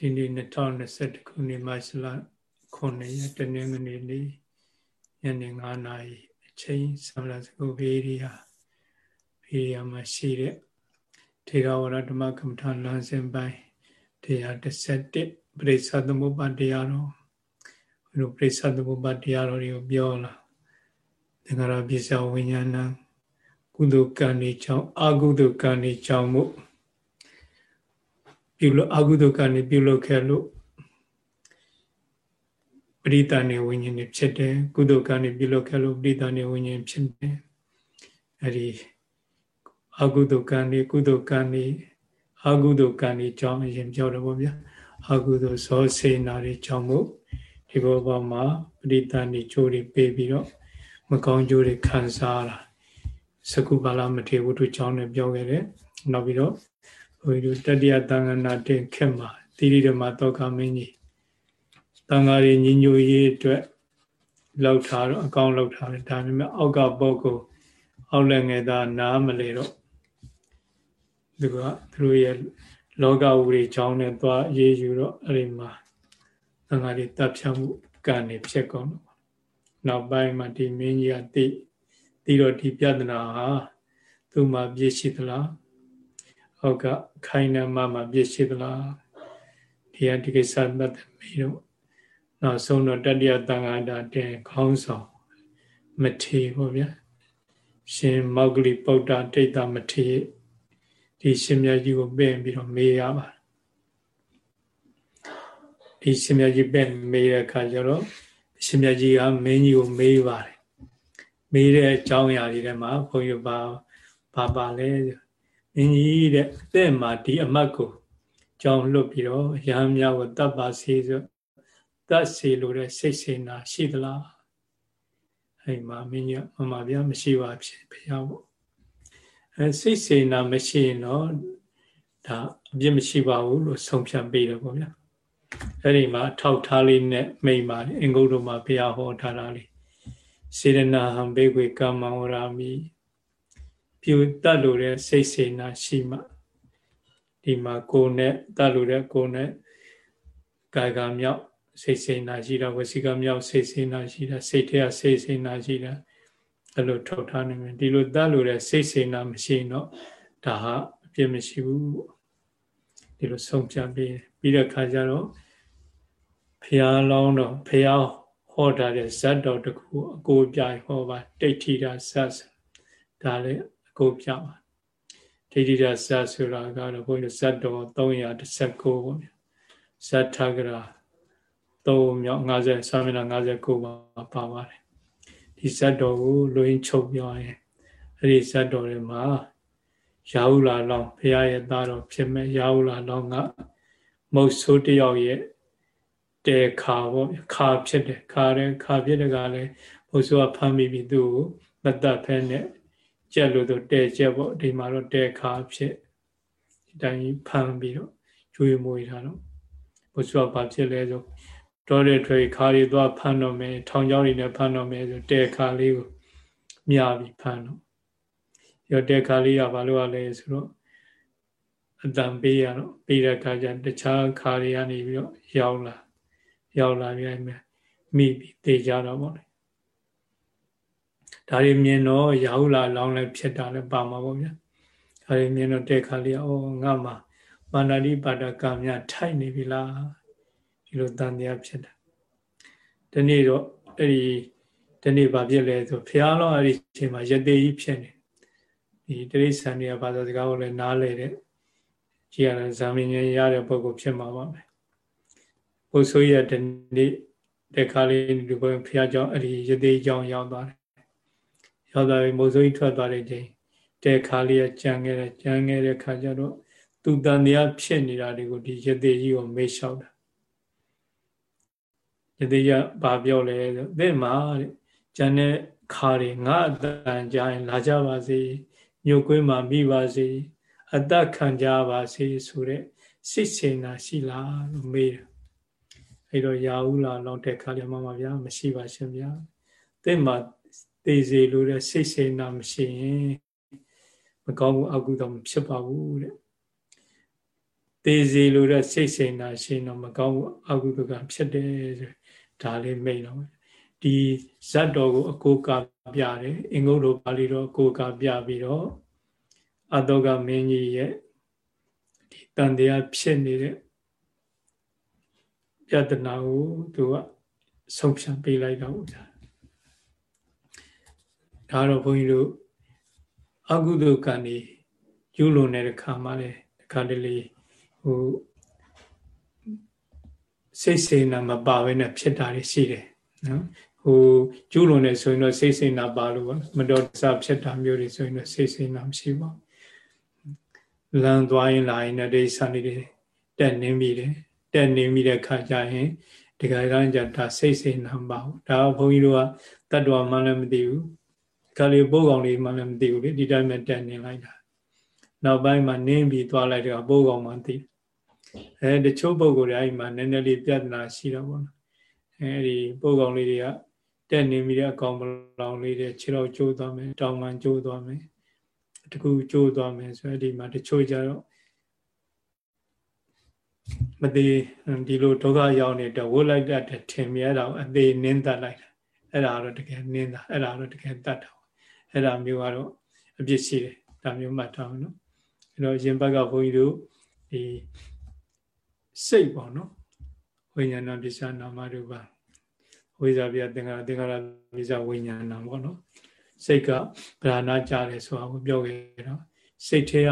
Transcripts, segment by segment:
ဒီနေ့2021ခုနှစ်မတ်လ9ရက်တနင်္ဂနွေနေ့ညနေ9နာရီအချိန်သမလစကုဘေးရီယာဘေးရီယာမှာရှိတဲ့ထေရဝါဒဓမ္မကမ္မထာလမ်းစဉ်ပိုင်း131ပရိသသမုပ္ပါတရားတော်ဘုလိုပရိသသမုပ္ပါတရားတော်တွေကိုပြောလာသင်္ခါရပစ္စယဝိညာဏကုသိုလ်ကံတွေကြောင့်အကုသိုလ်ကံတွေကြောင့်မို့ ပြုလို့အကုသိုလ်ကနေပြုလုပ်ခဲ့လို့ပရိသဏေဝိညာဉ်တွေဖြစ်တယ်ကုသိုလ်ကနေပြုလုပ်ခဲ့လို့ပရိသဏေဝိညာဉ်ဖြစ်တယ်အဲဒီအကုသိုလ်ကံတွေကုသိုလ်ကံတွေအကုသိုလ်ကံတွေကြောင့်အရင်ပြောတယ်ပေါ့ဗျာအကုသိုလ်ဇောစေနာတွေကြောင့်မို့ဒီဘောပေါ်မှာပရိသဏေချိုးတွေပေးပြီးတော့မကောင်းကျိုးတွေခံစားလာသကုပါလမထေဝတ္ထုကြောင့်လည်းပြောခဲ့တယ်နောက်ပြီးတော့ ဘုရားတို့တတိယသံဃနာတင်ခက်မှာတိရိဓမ္မတောကမင်းကြီးသံဃာရည်ညီညွတ်ရေးအတွက်လောက်ထားတော့အကောင့်လောက်ထားတယ်ဒါပေမဲ့အောက်ကပုဂ္ဂိုလ်အောက်လည်းငယ်သားနားမလဲတော့သူကသူတို့ရဲ့လောကဝူတွေကြောင်းနဲ့သွားရေးယူတော့အဲ့ဒီမှာသံဃာတွေတပ်ဖြတ်မှုကံနေဖြစ်ကုန်တော့နောက်ပိုင်းမှာဒီမင်းကြီးကသိသိတော့ဒီပြဿနာဟာသူ့မှာပြည့်ရှိသလား အောက်ကခိုင်နမမှာပြည့်ရှိသလားဒီဟာဒီကိစ္စမှတ်တယ်ပြီးတော့နောက်ဆုံးတော့တတ္တယတန်ခါတာတင်ခေါင်းဆောင်မထေပေါ့ဗျာရှင်မောဂလိပုဒ္ဒတိတ်တမထေဒီရှင်မြတ်ကြီးကိုပြင်ပြီးတော့မေးရပါဒီရှင်မြတ်ကြီးပြင်မေးတဲ့အခါကျတော့ရှင်မြတ်ကြီးကမင်းကြီးကိုမေးပါတယ်မေးတဲ့အကြောင်းအရာတွေထဲမှာဘုန်းကြီးပါပါပါလဲ အင်းကြီးတဲ့အသက်မှာဒီအမတ်ကိုကြောင်းလွတ်ပြီးတော့ရဟန်းများကိုတတ်ပါစေဆိုတတ်စေလို့တဲ့စိတ်စေနာရှိသလားအဲ့မှာမင်းကြီးမမဗျာမရှိပါဖြစ်ဖျားပေါ့အဲစိတ်စေနာမရှိရင်တော့ဒါအပြစ်မရှိပါဘူးလို့ဆုံးဖြတ်ပေးတယ်ပေါ့ဗျာအဲ့ဒီမှာထောက်ထားလေးနဲ့မိန်ပါတယ်အင်္ဂုတ္တမှာဘုရားဟောထားတာလေးစေရနာဟံဘေကွေကမ္မဝရာမိ ပြူတတ်လို့တဲ့စိတ်စေနာရှိမှဒီမှာကိုယ်နဲ့တတ်လို့တဲ့ကိုယ်နဲ့ကာယကမြောက်စိတ်စေနာရှိတာဝစီကမြောက်စိတ်စေနာရှိတာစိတ်ထဲကစိတ်စေနာရှိတာအဲ့လိုထောက်ထားနိုင်မယ်ဒီလိုတတ်လို့တဲ့စိတ်စေနာမရှိရင်တော့ဒါဟာအပြစ်မရှိဘူးဒီလိုဆုံးဖြတ်ပြီးပြီးတဲ့ခါကျတော့ဖះလောင်းတော့ဖះဟောထားတဲ့ဇတ်တော်တခုအကိုပြဟောပါတိဋ္ဌိတာဇတ်ဒါလည်း ကိုပြပါဒိဋ္ဌိရဇတ်ဆိုတာကတော့ဘုန်းကြီးဇတ်တော်319ပေါ့ဗျဇတ်ထကရာ3မြောက်50ဆာမဏ59ပါပါပါတယ်ဒီဇတ်တော်ကိုလူရင်းချုပ်ပြောရင်အဲ့ဒီဇတ်တော်တွေမှာရာဟုလာလောင်းဘုရားရဲ့သားတော်ဖြစ်မဲ့ရာဟုလာလောင်းကမုတ်ဆိုးတယောက်ရဲ့တဲခါပေါ့ခါဖြစ်တယ်ခါတယ်ခါဖြစ်တဲ့ကလည်းမုတ်ဆိုးကဖမ်းမိပြီးသူ့ကိုမတတ်ဖဲနဲ့ ကြက်လို့တော့တဲကြက်ပေါ့ဒီမှာတော့တဲခါဖြစ်ဒီတိုင်းဖမ်းပြီးတော့ကျွေးမွေးထားတော့ဘုရားဘာဖြစ်လဲဆိုတော်တဲ့ထွေခါရီသွားဖမ်းတော့မယ်ထောင်ချောင်းတွေနဲ့ဖမ်းတော့မယ်ဆိုတဲခါလေးကိုမြာပြီးဖမ်းတော့ရောတဲခါလေးကဘာလို့ ਆ လဲဆိုတော့အတန်ပေးရတော့ပေးတဲ့အခါကျတခြားခါတွေကနေပြီးတော့ရောက်လာရောက်လာပြီးမိပြီးတေကြတော့ပေါ့လေ ဒါတွေမြင်တော့ရာဟုလာလောင်းလည်းဖြစ်တာလည်းပါမှာပေါ့ဗျာဒါတွေမြင်တော့တဲ့ခါလေးအော်ငါမှာပါဏာတိပါဒကံများထိုက်နေပြီလားဒီလိုတန်တရားဖြစ်တာဒီနေ့တော့အဲ့ဒီဒီနေ့ဘာဖြစ်လဲဆိုဖះလောင်းအဲ့ဒီအချိန်မှာရသေးကြီးဖြစ်နေဒီတိရိစ္ဆာန်တွေကဘာသာစကားကိုလည်းနားလဲတဲ့ကြည်ရတဲ့ဇာမင်းကြီးရတဲ့ပုဂ္ဂိုလ်ဖြစ်မှာပါပဲဘုဆိုးရတဲ့နေ့တဲ့ခါလေးဒီဘုရားဖះကြောင့်အဲ့ဒီရသေးကြောင့်ရောက်သွားတယ် ရောက်သွားပြီမိုးစိုးကြီးထွက်သွားတဲ့ချိန်တဲခါလေးကြံခဲ့တယ်ကြံခဲ့တဲ့ခါကျတော့သူတန်တရားဖြစ်နေတာတွေကိုဒီရသေးကြီးကိုမေးလျှောက်တာရသေးကဘာပြောလဲဆိုတဲ့မှာတဲ့ကျန်တဲ့ခါတွေငါအတန်ကြရင်လာကြပါစေညိုကွင်းမှာမိပါစေအသက်ခံကြပါစေဆိုတဲ့စိတ်စေနာရှိလားလို့မေးတယ်အဲ့တော့ရာဟုလာလောက်တဲ့ခါလေးမှမဗျာမရှိပါရှင်ဗျာတဲ့မှာ သေစေလို့တဲ့စိတ်စေနာမရှိရင်မကောင်းဘူးအကုသိုလ်မဖြစ်ပါဘူးတဲ့သေသေးစီလို့တဲ့စိတ်စိန်တာရှင်တော့မကောင်းဘူးအကုသကဖြစ်တယ်ဆိုဒါလေးမိတ်တော့ဒီဇတ်တော်ကို အကိုကပြတယ်အင်္ဂုတ္တပါဠိတော်အကိုကပြပြီးတော့အတောကမင်းကြီးရဲ့ဒီတန်တရားဖြစ်နေတဲ့ပြဒနာကိုသူကဆုံးဖြတ်ပေးလိုက်တော့ဗျာ ဒါတော့ဘုန်းကြီးတို့အကုသိုလ်ကံนี่ကျူးလွန်တဲ့ခါမှလည်းခါတလေဟိုစိတ်စေနာမပါဘဲနဲ့ဖြစ်တာရှိတယ်နော်ဟိုကျူးလွန်နေဆိုရင်တော့စိတ်စေနာပါလို့မတော်တဆဖြစ်တာမျိုးတွေဆိုရင်တော့စိတ်စေနာမရှိပါဘူးလမ်းသွားရင်လာရင်လည်းဒီစံနေတယ်တက်နေမိတယ်တက်နေမိတဲ့ခါကျရင်ဒီကရန်ကြတာစိတ်စေနာပါဘူးဒါဘုန်းကြီးတို့ကတတ္တဝမှလည်းမသိဘူး ခါလေးပိုးကောင်လေးမှလည်းမသိဘူးလေဒီတိုင်းမှာတက်နေလိုက်တာနောက်ပိုင်းမှာနင်းပြီးသွားလိုက်တော့ပိုးကောင်မှသိအဲတချို့ပုံကိုယ်တွေအဲ့မှာနည်းနည်းလေးပြဿနာရှိတော့ဘောနော်အဲဒီပိုးကောင်လေးတွေကတက်နေမိတဲ့အကောင်မလောင်လေးတွေခြေတော့ကျိုးသွားမယ်တောင်မှကျိုးသွားမယ်တကူကျိုးသွားမယ်ဆိုတော့ဒီမှာတချို့ကြတော့မသေးဒီလိုဒုက္ခရောက်နေတော့ဝတ်လိုက်တဲ့ထင်မြဲတော့အသေးနင်းတတ်လိုက်တာအဲ့ဒါတော့တကယ်နင်းတာအဲ့ဒါတော့တကယ်တတ်တာ အဲ့ဒါမျိုးကတော့အပြစ်ရှိတယ်ဒါမျိုးမှတ်ထားအောင်နော်အဲ့တော့ရင်ဘက်ကဘုန်းကြီးတို့ဒီစိတ်ပေါ့နော်ဝိညာဏပစ္စနာမရူပဝိဇာပြသင်္ခါရသင်္ခါရပစ္စဝိညာဏပေါ့နော်စိတ်ကဗราဏကြတယ်ဆိုတာကိုပြောခဲ့တော့စိတ်ထဲက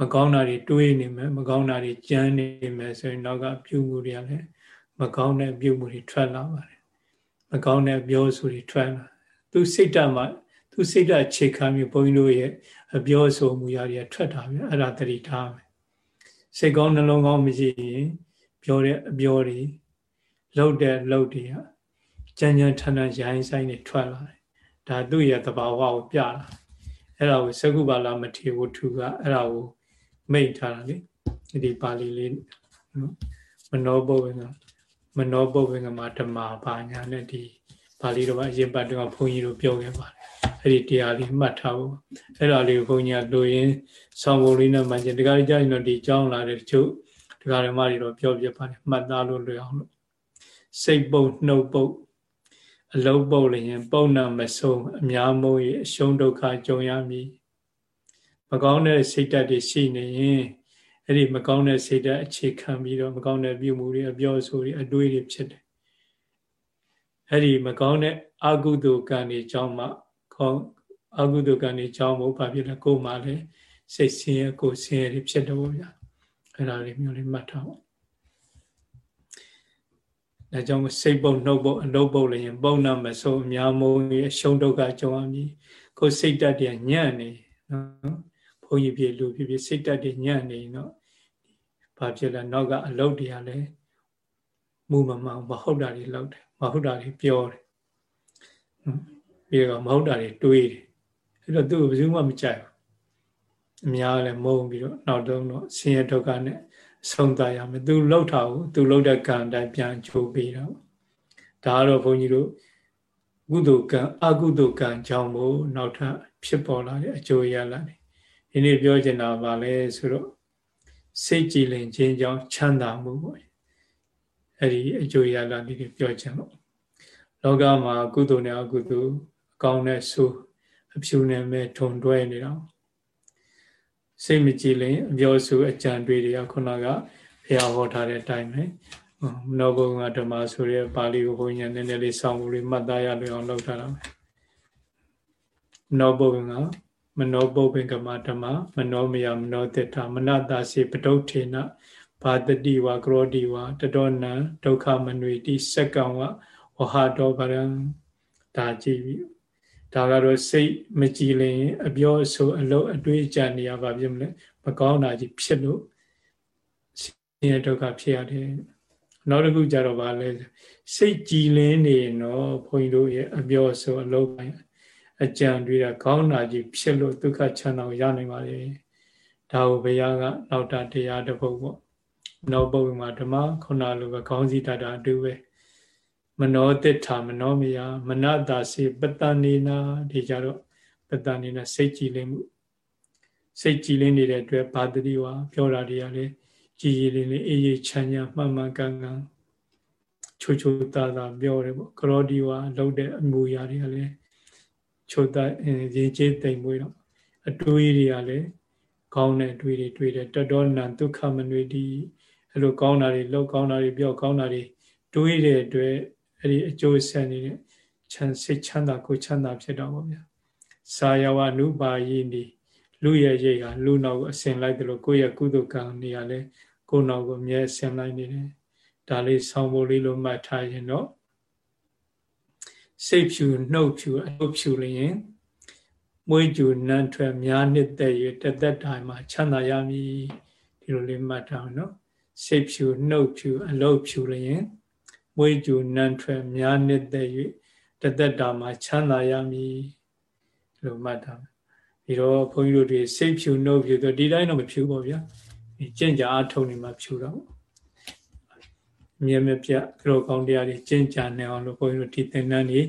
မကောင်းတာတွေတွေးနေမယ်မကောင်းတာတွေကြမ်းနေမယ်ဆိုရင်တော့ကပြုမှုတွေကလည်းမကောင်းတဲ့ပြုမှုတွေထွက်လာပါတယ် မကောင်းတဲ့ပြောဆိုတွေထွက်လာသူစိတ်ဓာတ်မှာသူစိတ်ဓာတ်ခြေခံပြီးဘုန်းကြီးတို့ရဲ့အပြောဆိုမှုရာတွေထွက်တာပဲအဲ့ဒါတတိထားမယ်စိတ်ကောင်းနှလုံးကောင်းမရှိရင်ပြောတဲ့အပြောတွေလှုပ်တဲ့လှုပ်တွေကကြမ်းကြမ်းထန်ထန်ရိုင်းဆိုင်တွေထွက်လာတယ်ဒါသူ့ရဲ့သဘာဝကိုပြလာအဲ့ဒါကိုသကုပါလာမထေဝထုကအဲ့ဒါကိုမိတ်ထားတာလေဒီပါဠိလေးနော်မနောပုဗ္ဗင်္ဂ မနောပုဗ္ဗင်္ဂမှာဓမ္မဘာညာနဲ့ဒီပါဠိတော်မှာအရင်ပတ်တော့ဘုန်းကြီးတို့ပြောခဲ့ပါတယ်အဲ့ဒီတရားလေးမှတ်ထားဖို့အဲ့ဒါလေးကိုဘုန်းကြီးကလိုရင်းဆောင်းပုံလေးနဲ့မှန်ချင်ဒီကနေ့ကြာရင်တော့ဒီကြောင်းလာတဲ့တချို့ဒီကရမတွေတော့ပြောပြပါတယ်မှတ်သားလို့လွယ်အောင်လို့စိတ်ပုတ်နှုတ်ပုတ်အလုံးပုတ်လျင် ပုံနာမဆုံးအများမုံ၏အရှုံးဒုက္ခကြုံရမည်မကောင်းတဲ့စိတ်ဓာတ်တွေရှိနေရင် အဲ့ဒီမကောင်းတဲ့စိတ်ဓာတ်အခြေခံပြီးတော့မကောင်းတဲ့ပြုမှုတွေအပြောဆိုတွေအတွေးတွေဖြစ်တယ်အဲ့ဒီမကောင်းတဲ့အကုသိုလ်ကံတွေကြောင့်မှကောင်းအကုသိုလ်ကံတွေကြောင့်မို့ဘာဖြစ်လဲကိုယ်မှလည်းစိတ်ဆင်းရဲကိုယ်ဆင်းရဲတွေဖြစ်တော့ဗျာအဲ့ဒါလေးမျိုးလေးမှတ်ထားပါဒါကြောင့်စိတ်ပုတ်နှုတ်ပုတ်အလုပ်ပုတ်လည်းရင်ပုံနာမဆုံးအများမုံရရှုံးဒုက္ခကြုံရမည်ကိုယ်စိတ်တတ်တယ်ညံ့နေနော်ဘုန်းကြီးပြေလူပြေပြေစိတ်တတ်တယ်ညံ့နေနော် ဘာဖြစ်လဲနောက်ကအလုပ်တွေကလည်းမူမမှန်မဟုတ်တာတွေလောက်တယ်မဟုတ်တာတွေပြောတယ်ပြီးတော့မဟုတ်တာတွေတွေးတယ်အဲ့တော့သူ့ကိုဘယ်သူမှမကြိုက်ဘူးအများလည်းမုန်းပြီးတော့နောက်တော့တော့ဆင်းရဲဒုက္ခနဲ့ဆုံးသရမယ်သူလှုပ်တာကိုသူလှုပ်တဲ့ကံတိုင်းပြန်ချိုးပေးတော့ဒါကတော့ဘုန်းကြီးတို့ကုသိုလ်ကံအကုသိုလ်ကံကြောင့်မို့နောက်ထပ်ဖြစ်ပေါ်လာတဲ့အကျိုးရလာတယ်ဒီနေ့ပြောချင်တာပါလဲဆိုတော့ စိတ်ကြည်လင်ခြင်းကြောင့်ချမ်းသာမှုပေါ့အဲ့ဒီအကျိုးရလာဒီပြောချင်လို့လောကမှာကုသိုလ်နဲ့အကုသိုလ်အကောင်းနဲ့ဆိုးအဖြူနဲ့မဲ့ထုံတွဲနေတော့စိတ်မကြည်လင်အပြောဆိုအကြံတွေတွေကခုနကဘုရားဟောထားတဲ့အတိုင်းပဲမနောဘုံကဓမ္မဆိုတဲ့ပါဠိကိုဘုန်းကြီးနည်းနည်းလေးစောင့်လို့မှတ်သားရလွယ်အောင်လုပ်ထားတာပဲမနောဘုံက မနောပုပ္ပင်္ဂမဓမ္မမနောမယမနောတ္တမနတာစေပတုဋ္ဌေနဘာတတိဝကရောတိဝတတောနံဒုက္ခမနွေတိစက္ကံဝဝဟတောဗရံဒါကြည့်ပြီဒါကတော့စိတ်မကြည်လင် အပြောအဆိုအလုပ်အတွေးကြံနေရပါပြီမလဲမကောင်းတာကြီးဖြစ်လို့ဆင်းရဲဒုက္ခဖြစ်ရတယ်နောက်တစ်ခုကြတော့ဗာလဲစိတ်ကြည်လင်နေရင်တော့ဘုန်းကြီးတို့ရဲ့အပြောအဆိုအလုပ်ပိုင်း အကြံတွေးတာကောင်းတာကြီးဖြစ်လို့ဒုက္ခချမ်းသာကိုရနိုင်ပါလေဒါကိုဘုရားကနောက်တာတရားတစ်ပုဒ်ပေါ့နောက်ပုဒ်မှာဓမ္မခုနလိုပဲခေါင်းစည်းတတာအတူပဲမနောတိထာမနောမယမနတာစေပတ္တနေနာဒီကြတော့ပတ္တနေနာစိတ်ကြည်လင်မှုစိတ်ကြည်လင်းနေတဲ့အတွက်ဘာတတိဝါပြောတာတွေကလည်းကြည်ကြည်လင်းလင်းအေးအေးချမ်းချမ်းမှန်မှန်ကန်ကန်ချိုချိုတာတာပြောတယ်ပေါ့ကရောဒီဝါလောက်တဲ့အမူအရာတွေကလည်း ချိုတာရင်ကျေးတိမ်မွေးတော့အတွေးတွေကလည်းကောင်းတဲ့အတွေးတွေတွေးတယ်တတော်နံဒုက္ခမနွေတိအဲ့လိုကောင်းတာတွေလောက်ကောင်းတာတွေပြောကောင်းတာတွေတွေးတဲ့အတွက်အဲ့ဒီအကျိုးဆက်နေတဲ့ချမ်းစိတ်ချမ်းသာကိုချမ်းသာဖြစ်တော့ပါဗျာစာယဝနုပါယိနိလူရဲ့ရိတ်ဟာလူနောက်ကိုအစင်လိုက်တယ်လို့ကိုယ့်ရဲ့ကုသကံနေရာလဲကိုယ်နောက်ကိုအမြဲဆင်လိုက်နေတယ်ဒါလေးဆောင်းဖို့လေးလို့မှတ်ထားရင်တော့ စိတ်ဖြူနှုတ်ဖြူအလုပ်ဖြူလျင်မွေးကြူနန်းထွက်များနှစ်သက်၍တသက်တိုင်းမှာချမ်းသာရမည်ဒီလိုလေးမှတ်ထားအောင်နော်စိတ်ဖြူနှုတ်ဖြူအလုပ်ဖြူလျင်မွေးကြူနန်းထွက်များနှစ်သက်၍တသက်တာမှာချမ်းသာရမည်ဒီလိုမှတ်ထားပြီးတော့ဘုန်းကြီးတို့တွေစိတ်ဖြူနှုတ်ဖြူဆိုဒီတိုင်းတော့မဖြူပါဗျာဒီကြင်ကြာအထုံနေမှာဖြူတော့ မြဲမြပြသူတော်ကောင်းတရားတွေကျင့်ကြံနေအောင်လို့ဘုန်းကြီးတို့ဒီသင်္นานတွေ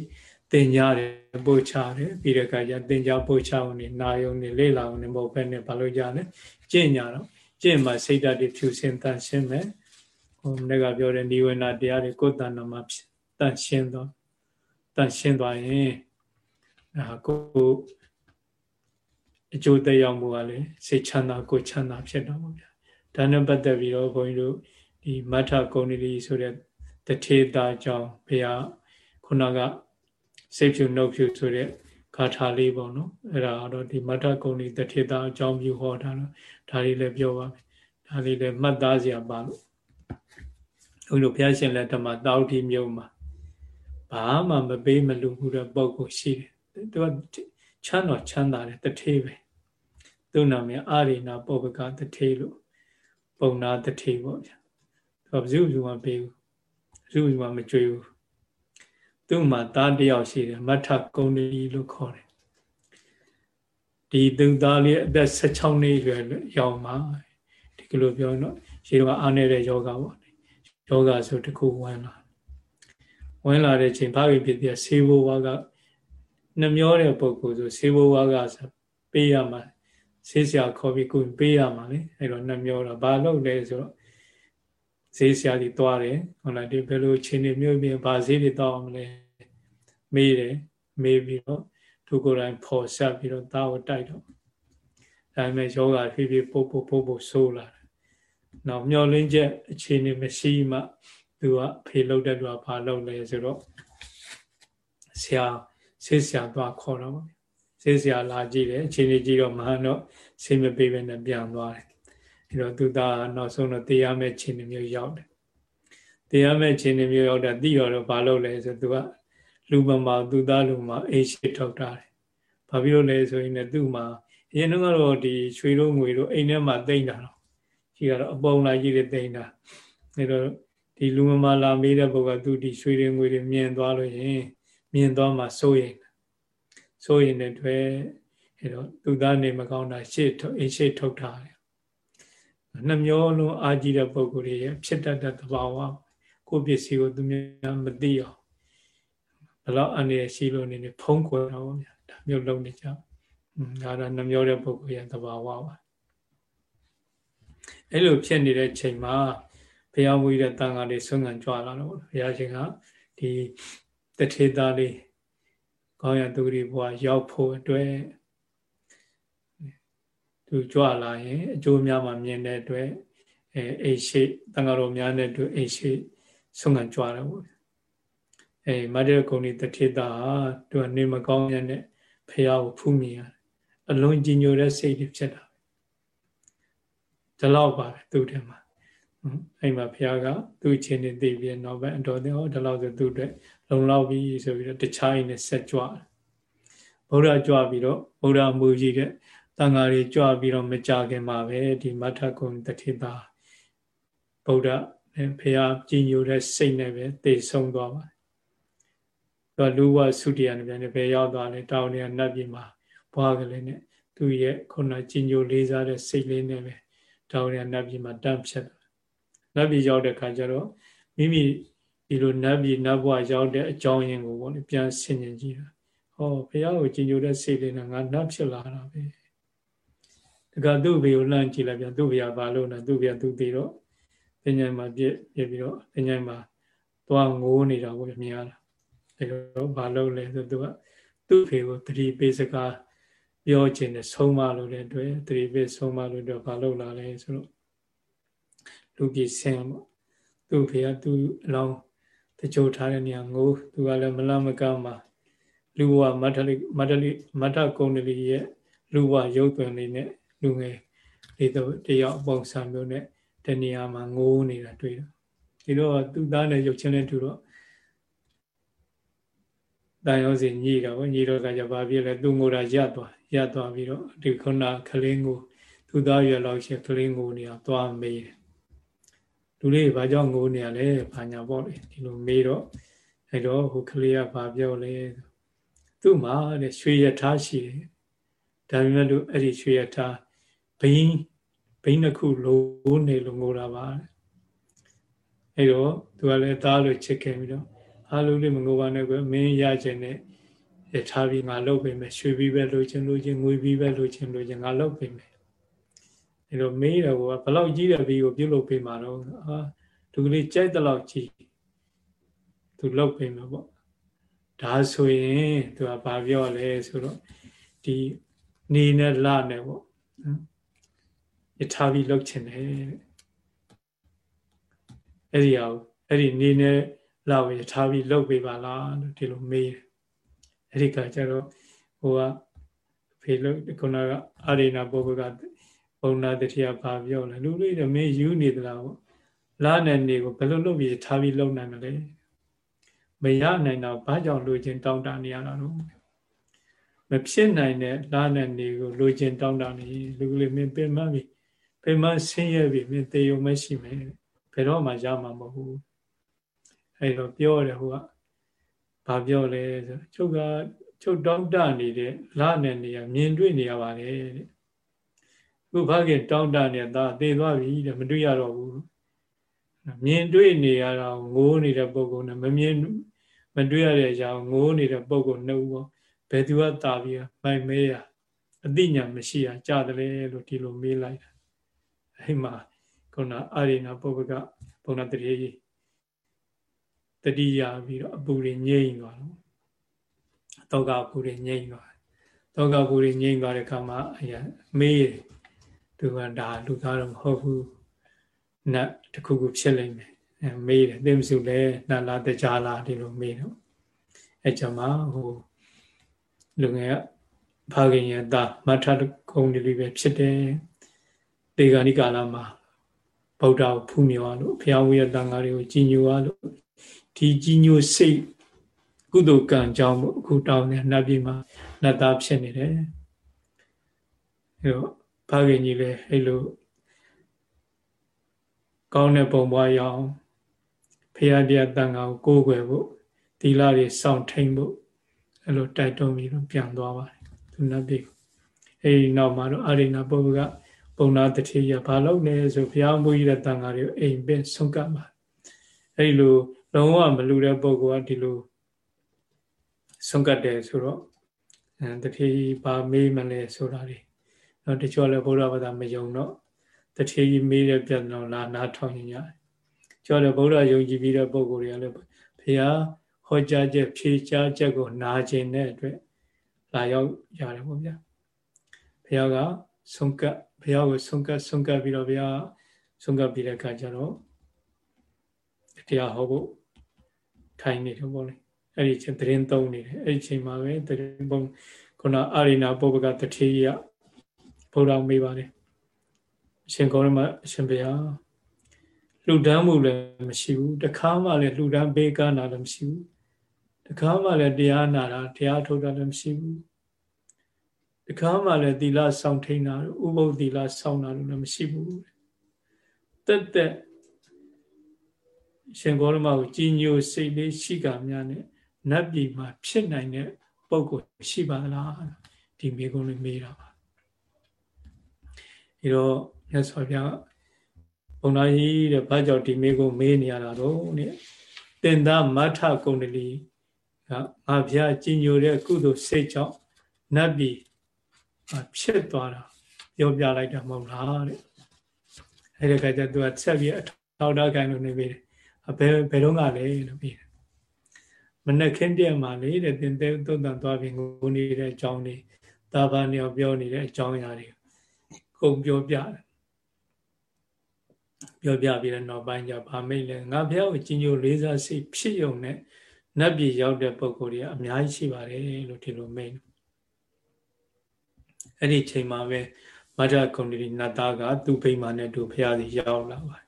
သင်ကြားတယ်ပို့ချတယ်ပြီးတဲ့အခါကျသင်ကြားပို့ချအောင်နေနာယုံနေလေ့လာအောင်နေမဟုတ်ဘဲနဲ့ဘာလို့ကြလဲကျင့်ကြတော့ကျင့်မှစိတ်ဓာတ်တွေဖြူစင်တန်ရှင်းမယ်ဟိုမနေ့ကပြောတဲ့နိဝေနတရားတွေကိုယ်တဏ္ဍမှာတန်ရှင်းတော့တန်ရှင်းသွားရင်အာကိုအကျိုးသက်ရောက်မှုကလည်းစိတ်ချမ်းသာကိုချမ်းသာဖြစ်တော့ပါဗျာဒါနဲ့ပတ်သက်ပြီးတော့ဘုန်းကြီးတို့ ဒီမထကုံဏီဆိုတဲ့တထေတာကြောင့်ဘုရားခုနကစိတ်ဖြူနှုတ်ဖြူဆိုတဲ့ဂါထာလေးပေါ့နော်အဲ့ဒါတော့ဒီမထကုံဏီတထေတာအကြောင်းပြုဟောတာတော့ဒါလေးလည်းပြောပါမယ်ဒါလေးလည်းမှတ်သားစရာပါလို့ဘုလိုဘုရားရှင်လက်ထမှာတောက်တိမြုံမှာဘာမှမပေးမလူဘူးတဲ့ပုံကိုရှိတယ်သူကချမ်းတော်ချမ်းသာတယ်တထေပဲသူ့နာမည်အာရိနာပုပ္ပကတထေလို့ပုံနာတထေပေါ့ဗျာ သူကဘယ်သူမှပေးဘူးဘယ်သူမှမကြွေးဘူးသူ့မှာသားတယောက်ရှိတယ်မထကုံဒီလို့ခေါ်တယ်ဒီသူသားလေးအသက်16နှစ်ရွယ်ရောက်မှာဒီကလိုပြောတော့ရေတော့အားနေတဲ့ယောဂပေါ့ယောဂဆိုတခုဝင်လာဝင်လာတဲ့ချိန်ဘာဖြစ်ဖြစ်ပြဆေးဘိုးဝါကနှမျောတဲ့ပုံကိုဆိုဆေးဘိုးဝါကပေးရမှာဆေးဆရာခေါ်ပြီးကိုပေးရမှာလေအဲ့တော့နှမျောတော့ဘာလုပ်လဲဆိုတော့ ဈေးဆရာကြီးသွားတယ်ဟုတ်လားဒီဘယ်လိုခြေနေမျိုးပြင်ဘာဈေးတွေတောင်းမလဲမေးတယ်မေးပြီးတော့သူကိုယ်တိုင်ဖော်ဆက်ပြီးတော့သားကိုတိုက်တော့ဒါပေမဲ့ယောဂဖြည်းဖြည်းပုတ်ပုတ်ပုတ်ပုတ်ဆိုးလာတယ်။နောက်မျောလင်းချက်အခြေအနေမရှိမှသူကဖေလုတ်တဲ့သူကဘာလုပ်လဲဆိုတော့ဆရာဆေးဆရာသွားခေါ်တော့ဆေးဆရာလာကြည့်တယ်အခြေအနေကြည့်တော့မဟန်တော့ဆေးမပေးဘဲနဲ့ပြန်သွားတယ်။ အဲတော့သူသားနောက်ဆုံးတော့တရားမဲ့အခြေအနေမျိုးရောက်တယ်။တရားမဲ့အခြေအနေမျိုးရောက်တာသိတော့ဘာလုပ်လဲဆိုသူကလူမမာသူသားလူမှာအိရှိထုတ်တာတယ်။ဘာဖြစ်လို့လဲဆိုရင်လည်းသူ့မှာအရင်ကတော့ဒီရွှေတို့ငွေတို့အိမ်ထဲမှာတိမ့်တာတော့ရှိကတော့အပုံလာကြီးတွေတိမ့်တာအဲတော့ဒီလူမမာလာမေးတဲ့ဘုကသူဒီရွှေတွေငွေတွေမြင်သွားလို့ရင်မြင်သွားမှစိုးရင်စိုးရင်တဲ့တွေ့အဲတော့သူသားနေမကောင်းတာရှေ့ထုတ်အိရှိထုတ်တာတယ် နှမျောလုံးအာကြီးတဲ့ပုံကိုယ်ရဲ့ဖြစ်တတ်တဲ့သဘာဝကိုပစ္စည်းကိုသူများမသိအောင်ဘလောက်အနေရရှိလို့နေနေဖုံးကွယ်တော့ဗျာဒါမျိုးလုံးနေကြဒါတော့နှမျောတဲ့ပုဂ္ဂိုလ်ရဲ့သဘာဝပါအဲ့လိုဖြစ်နေတဲ့ချိန်မှာဘုရားမူတဲ့တန်ခါလေးဆွမ်းငံကြွလာတော့ဘုရားရှင်ကဒီတထေသားလေးကောင်းရသူဂရီဘွားရောက်ဖို့အတွက် သူကြွလာရင်အကျိုးများမှမြင်တဲ့အတွက်အဲအိရှိတန်ခါတော်များတဲ့အတွက်အိရှိဆွမ်းငံကြွတယ်ပေါ့အဲမတ္တကုံဒီတထေသားဟာသူကနေမကောင်းရတဲ့ဖះကိုဖူးမြင်ရတယ်အလုံးကြီးညိုတဲ့စိတ်တွေဖြစ်တာဒီလောက်ပါပဲသူ့ထဲမှာအဲ့မှာဘုရားကသူ့ချင်းနေသိပြီးနောက်ပိုင်းအတော်တဲ့ဟောဒီလောက်ဆိုသူ့အတွက်လုံလောက်ပြီဆိုပြီးတော့တခြားရင်နဲ့ဆက်ကြွတယ်ဗုဒ္ဓကြွပြီးတော့ဗုဒ္ဓမူကြီးတဲ့ တန်ဃာတွေကြွပြီးတော့မကြခင်မှာပဲဒီမထကုံတတိတာဗုဒ္ဓနဲ့ဘုရားကြီးညိုတဲ့စိတ်နဲ့ပဲသိဆုံးသွားပါတယ်သူကလူဝသုတိယနဲ့ပြန်နေပဲရောက်သွားတယ်တောင်းနေနတ်ပြည်မှာဘွားကလေးနဲ့သူ့ရဲ့ခုနကြီးညိုလေးစားတဲ့စိတ်လေးနဲ့ပဲတောင်းရနတ်ပြည်မှာတန့်ဖြတ်တယ်နတ်ပြည်ရောက်တဲ့ခါကျတော့မိမိဒီလိုနတ်ပြည်နတ်ဘဝရောက်တဲ့အကြောင်းရင်းကိုပေါ့လေပြန်ဆင်ញင်ကြည့်တာဟောဘုရားကိုကြည်ညိုတဲ့စိတ်လေးနဲ့ငါနတ်ဖြစ်လာတာပဲ တကသူ့ဘေကိုလှမ်းကြည့်လိုက်ပြန်သူ့ဘေကဘာလို့လဲသူ့ဘေကသူသိတော့ပညာမှာပြည့်ပြည့်ပြီးတော့ပညာမှာသွားငိုးနေတာကိုမြင်ရတာအဲတော့ဘာလို့လဲဆိုသူကသူ့ဘေကိုတတိပေးစကားပြောခြင်းနဲ့ဆုံးမလို့တဲ့အတွက်တတိပေးဆုံးမလို့တော့ဘာလို့လာလဲဆိုတော့လူပြည်ဆင်းပေါ့သူ့ဖေကသူ့အလောင်းတကြိုထားတဲ့နေရာငိုးသူကလည်းမလမကမှာလူဝမတ္တလိမတ္တလိမတ္တကုံတလိရဲ့လူဝရုပ်သွင်းလေးနဲ့ လူငယ်လေးတော့တယောက်ပုံစံမျိုးနဲ့တနေရာမှာငိုးနေတာတွေ့တော့ဒီတော့သူ့သားနဲ့ရုပ်ချင်းနဲ့တူတော့တန်ရောစီညိတော့ညိတော့ကကြပါပြည့်လဲသူငိုတာရသွားရသွားပြီးတော့ဒီခုနကလေးငိုသူသားရွယ်လောက်ရှိကလေးငိုနေတာသွားမေးတယ်လူလေးဘာကြောင့်ငိုနေရလဲဘာညာပေါ့လေဒီလိုမေးတော့အဲ့တော့ဟိုကလေးကဘာပြောလဲသူ့မှာတဲ့ရွှေရထားရှိတယ်ဒါပေမဲ့လို့အဲ့ဒီရွှေရထား ဘိန်းဘိန်းတစ်ခုလိုနေလို့ငိုတာပါအဲ့တော့သူကလည်းသားလို့ချစ်ခဲ့ပြီးတော့အားလုံးလေးမငိုပါနဲ့ကွမင်းရခြင်းနဲ့ရထားပြီးငါလုပ်ပေးမယ်ရွှေပြီးပဲလိုချင်လိုချင်ငွေပြီးပဲလိုချင်လိုချင်ငါလုပ်ပေးမယ်အဲ့တော့မေးတယ်ကဘလောက်ကြီးတဲ့ဘီကိုပြုတ်လုပ်ပေးမှာတော့အာသူကလေးကြိုက်တဲ့လောက်ကြီးသူလုပ်ပေးမှာပေါ့ဒါဆိုရင်သူကဘာပြောလဲဆိုတော့ဒီနေနဲ့လနဲ့ပေါ့နော် ယထာပြီးလှုပ်ချင်တယ်အဲ့ဒီအောင်အဲ့ဒီနေနဲ့လကိုယထာပြီးလှုပ်ပေးပါလားလို့ဒီလိုမေးတယ်အဲ့ဒီကကျတော့ဟိုကဖေလို့ခုနကအာရိနာပုဂ္ဂိုလ်ကဘုံနာတတိယဘာပြောလဲလူလေးတော့မင်းယူနေသလားပေါ့လာနဲ့နေကိုဘယ်လိုလုပ်ပြီးထားပြီးလုံနိုင်မလဲမရနိုင်တော့ဘာကြောင့်လူချင်းတောင်းတနေရတာတော့မဖြစ်နိုင်တဲ့လာနဲ့နေကိုလူချင်းတောင်းတနေလူလေးမင်းပြင်မပြီ ပြင်မဆင်းရဲပြီမင်းတေယုံမရှိမယ်ဘယ်တော့မှရမှာမဟုတ်ဘူးအဲ့တော့ပြောတယ်ဟိုကဘာပြောလဲဆိုချုပ်ကချုပ်တောင်းတနေတဲ့လာနဲ့နေရမြင်တွေ့နေရပါတယ်တဲ့ခုဖခင်တောင်းတနေတာသေသွားပြီတဲ့မတွေ့ရတော့ဘူးမြင်တွေ့နေရတာငိုးနေတဲ့ပုံကုနဲ့မမြင်မတွေ့ရတဲ့အကြောင်းငိုးနေတဲ့ပုံကုနှစ်ဦးပေါ့ဘယ်သူကတာပြီးမိုက်မဲရအသိဉာဏ်မရှိရကြတယ်လို့ဒီလိုမေးလိုက်တာ အဲ့မှာခုနအာရိနာပုပ္ပကဘုံနာတရေကြီးတတိယပြီးတော့အပူတွေငြိမ့်သွားတော့တောကအပူတွေငြိမ့်သွားတောကအပူတွေငြိမ့်သွားတဲ့အခါမှာအရာမေးတယ်သူကဒါလူသားတော့မဟုတ်ဘူးနတ်တခုခုဖြစ်လိမ့်မယ်အဲမေးတယ်သိမစုလဲနတ်လားတရားလားဒီလိုမေးတော့အဲကြောင့်မှဟိုလူငယ်ကဘာခင်ရတာမထကုံဒီပဲဖြစ်တယ် တေဂာနိကာလမှာဗုဒ္ဓကိုဖူးမြော်လို့ဘုရားဝိရတန်ဃာတွေကိုကြီးညိုရလို့ဒီကြီးညိုစိတ်ကုသိုလ်ကံကြောင့်အခုတောင်းတဲ့နတ်ပြည်မှာနတ်သားဖြစ်နေတယ်အဲတော့ဖခင်ကြီးလည်းအဲ့လိုကောင်းတဲ့ပုံပွားရအောင်ဖရာတရားတန်ခါကိုကိုးကွယ်ဖို့သီလတွေစောင့်ထိန်ဖို့အဲ့လိုတိုက်တွန်းပြီးတော့ပြန်သွားပါတယ်သူနတ်ပြည်အဲ့ဒီနောက်မှာတော့အရိနာပုဂ္ဂက ပုံနာတတိယဘာလို့လဲဆိုဘုရားမူကြီးတဲ့တန်ခါတွေကိုအိမ်ပင်ဆုံးကပ်ပါအဲ့ဒီလိုလုံးဝမလူတဲ့ပုဂ္ဂိုလ်ကဒီလိုဆုံးကပ်တယ်ဆိုတော့တတိဘာမေးမလဲဆိုတာတွေနော်တချို့လည်းဘုရားဘာသာမယုံတော့တထေကြီးမေးတဲ့ပြဿနာလာနားထောင်ရင်ရတယ်ကျော်လည်းဘုရားယုံကြည်ပြီးတဲ့ပုံကိုယ်တွေကလည်းဘုရားဟောကြားချက်ဖြေကြားချက်ကိုနားခြင်းတဲ့အတွက်လာရောက်ရတယ်ပေါ့ဗျာဘုရားကဆုံးကပ် ဘုရားကိုဆုံးကပ်ဆုံးကပ်ပြီးတော့ဘုရားဆုံးကပ်ပြီးတဲ့အခါကျတော့တရားဟောဖို့ထိုင်နေတယ်ပေါ့လေအဲ့ဒီချင်းသတင်းသုံးနေတယ်အဲ့ဒီချိန်မှာပဲသတင်းပုံခုနအာရိနာပုပ္ပကတထေကြီးကဘုရားမေးပါတယ်အရှင်ကောရမအရှင်ဘုရားလှူဒန်းမှုလည်းမရှိဘူးတခါမှလည်းလှူဒန်းပေးကမ်းတာလည်းမရှိဘူးတခါမှလည်းတရားနာတာတရားထုတ်တာလည်းမရှိဘူး တခါမှလည်းသီလဆောင်ထိန်တာဥပုသ်သီလဆောင်တာလည်းမရှိဘူးတက်တက်ရှင်ကောရမကိုကြီးညိုစိတ်လေးရှိကများနဲ့နတ်ပြည်မှာဖြစ်နိုင်တဲ့ပုံကိုရှိပါလားဒီမိကုံးလေးမေးတာပါဒီတော့မြတ်စွာဘုရားဘုံသားကြီးတဲ့ဘာကြောင့်ဒီမေကိုမေးနေရတာတော့တဲ့တင်သားမထကုံတလီကငါဘုရားကြီးညိုတဲ့ကုသိုလ်စိတ်ကြောင့်နတ်ပြည် ဖြစ်သွားတာပြောပြလိုက်တာမဟုတ်လားတဲ့အဲ့ဒီခါကျသူကဆက်ပြီးအထောက်ထားခိုင်းလို့နေပြီဘယ်ဘယ်တော့ကလဲလို့ပြီးတယ်မနဲ့ခင်းတည်းမှာလေတဲ့တင်တဲ့သုတ်တန်သွားပြီးငိုနေတဲ့အကြောင်းတွေတာဘာနေပြောနေတဲ့အကြောင်းအရာတွေကုန်ပြောပြတယ်ပြောပြပြီးတဲ့နောက်ပိုင်းကျဗာမိတ်လဲငါဘုရားကိုကြီးညိုလေးစားစိတ်ဖြစ်ုံနဲ့နတ်ပြည်ရောက်တဲ့ပုံကိုယ်တွေအများကြီးရှိပါတယ်လို့ဒီလိုမိတ် အဲ့ဒီချိန်မှာပဲမထကွန်ဒီနတ်သားကသူ့ဖိမာနဲ့သူဘုရားစီရောက်လာပါတယ်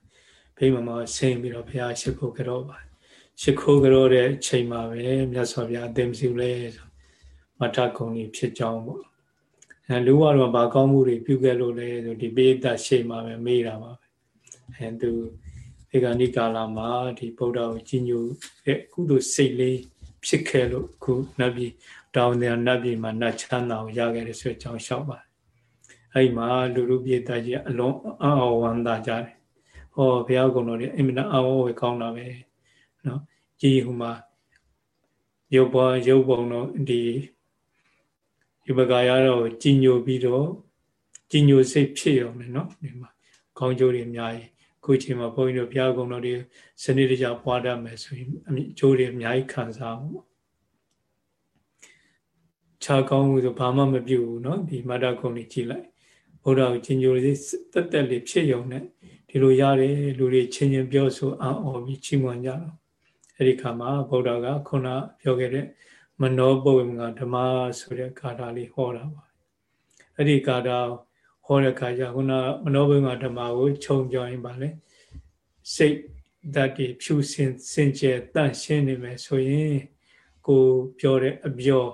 ဖိမာမှာဆင်းပြီးတော့ဘုရားရှိခိုးကြတော့ပါတယ်ရှိခိုးကြတော့တဲ့ချိန်မှာပဲမြတ်စွာဘုရားအသိမစီလဲဆိုမထကွန်ဒီဖြစ်ကြောင်းပေါ့အဲလူကတော့ဘာကောင်းမှုတွေပြုခဲ့လို့လဲဆိုဒီပိဋကရှိမှာပဲမေးတာပါပဲအဲသူဧကဏိကာလမှာဒီဗုဒ္ဓကိုကြီးညိုတဲ့ကုသိုလ်စိတ်လေးဖြစ်ခဲ့လို့ခုနတ်ပြည် တောင်းတဲ့နတ်ပြည်မှာနတ်ချမ်းသာကိုရခဲ့တယ်ဆိုတဲ့အကြောင်းရှောက်ပါတယ်အဲ့မှာလူလူပြည်သားကြီးအလုံးအောဝန္တာကြတယ်ဟောဘုရားကုံတော်တွေအင်မတန်အောဝေကောင်းတာပဲနော်ကြည်ဟူမှာရုပ်ပေါ်ရုပ်ပုံတော့ဒီဒီပကာရတော့ကြီးညိုပြီးတော့ကြီးညိုစိတ်ဖြစ်ရုံနဲ့နော်ဒီမှာခေါင်းကျိုးတွေအများကြီးခုချိန်မှာဘုန်းကြီးတို့ဘုရားကုံတော်တွေစနစ်တကျပွားတတ်မယ်ဆိုရင်အကျိုးတွေအများကြီးခံစားမှု ခြားကောင်းမှုဆိုဘာမှမပြုဘူးเนาะဒီမတ္တကုံတွေကြည့်လိုက်ဘုရားကိုချင်းကြိုလေးတက်တက်လေးဖြစ်ရုံနဲ့ဒီလိုရတယ်လူတွေချင်းချင်းပြောဆိုအံ့ဩပြီးချီးမွမ်းကြတော့အဲ့ဒီခါမှာဘုရားကခုနပြောခဲ့တဲ့မနောပုဝေငါဓမ္မဆိုတဲ့ဂါထာလေးဟောတာပါအဲ့ဒီဂါထာဟောတဲ့ခါကျခုနမနောပုဝေငါဓမ္မကိုခြုံပြောရင်ပါလေစိတ်ဓာတ်တွေဖြူစင်စင်ကြယ်တန့်ရှင်းနေမယ်ဆိုရင်ကိုပြောတဲ့အပြော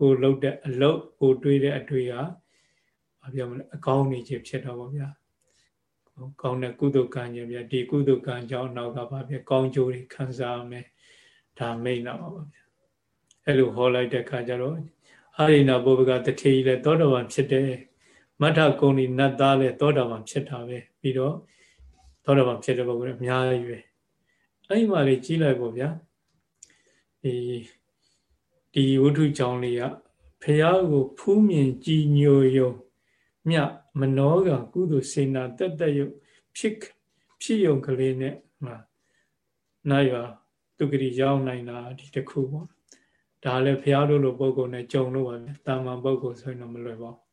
ကိုလုပ်တဲ့အလုပ်ကိုတွေးတဲ့အတွေ့ဟာဘာပြောမလဲအကောင်းနေခြင်းဖြစ်တော့ဗောဗျာကောင်းတဲ့ကုသိုလ်ကံခြင်းဗျာဒီကုသိုလ်ကံကြောင့်နောက်ကဘာဖြစ်ကောင်းကျိုးတွေခံစားမယ်ဒါမိတ်တော့ဗောဗျာအဲ့လိုဟောလိုက်တဲ့ခါကျတော့အာရိဏဘောဘကတထေကြီးလည်းသောတော်ဘာဖြစ်တယ်မထကုံဒီနတ်သားလည်းသောတော်ဘာဖြစ်တာပဲပြီးတော့သောတော်ဘာဖြစ်တဲ့ပုဂ္ဂိုလ်အများကြီးပဲအဲ့ဒီမှာလေးကြီးလိုက်ပေါ့ဗျာဒီ ဒီဝတ္ထုကြောင့်လေးကဖះကိုဖူးမြင်ကြည်ညိုယုံမြမနောကကုသိုလ်စေနာတက်တက်ယုတ်ဖြစ်ဖြစ်ယုံကလေးနဲ့ဟာနာရွာသူကတိရောက်နိုင်တာဒီတစ်ခုပေါ့ဒါလည်းဘုရားတို့လိုပုံကုနဲ့ကြုံလို့ပါဗျတာမန်ပုံကုဆိုရင်တော့မလွယ်ပါဘူး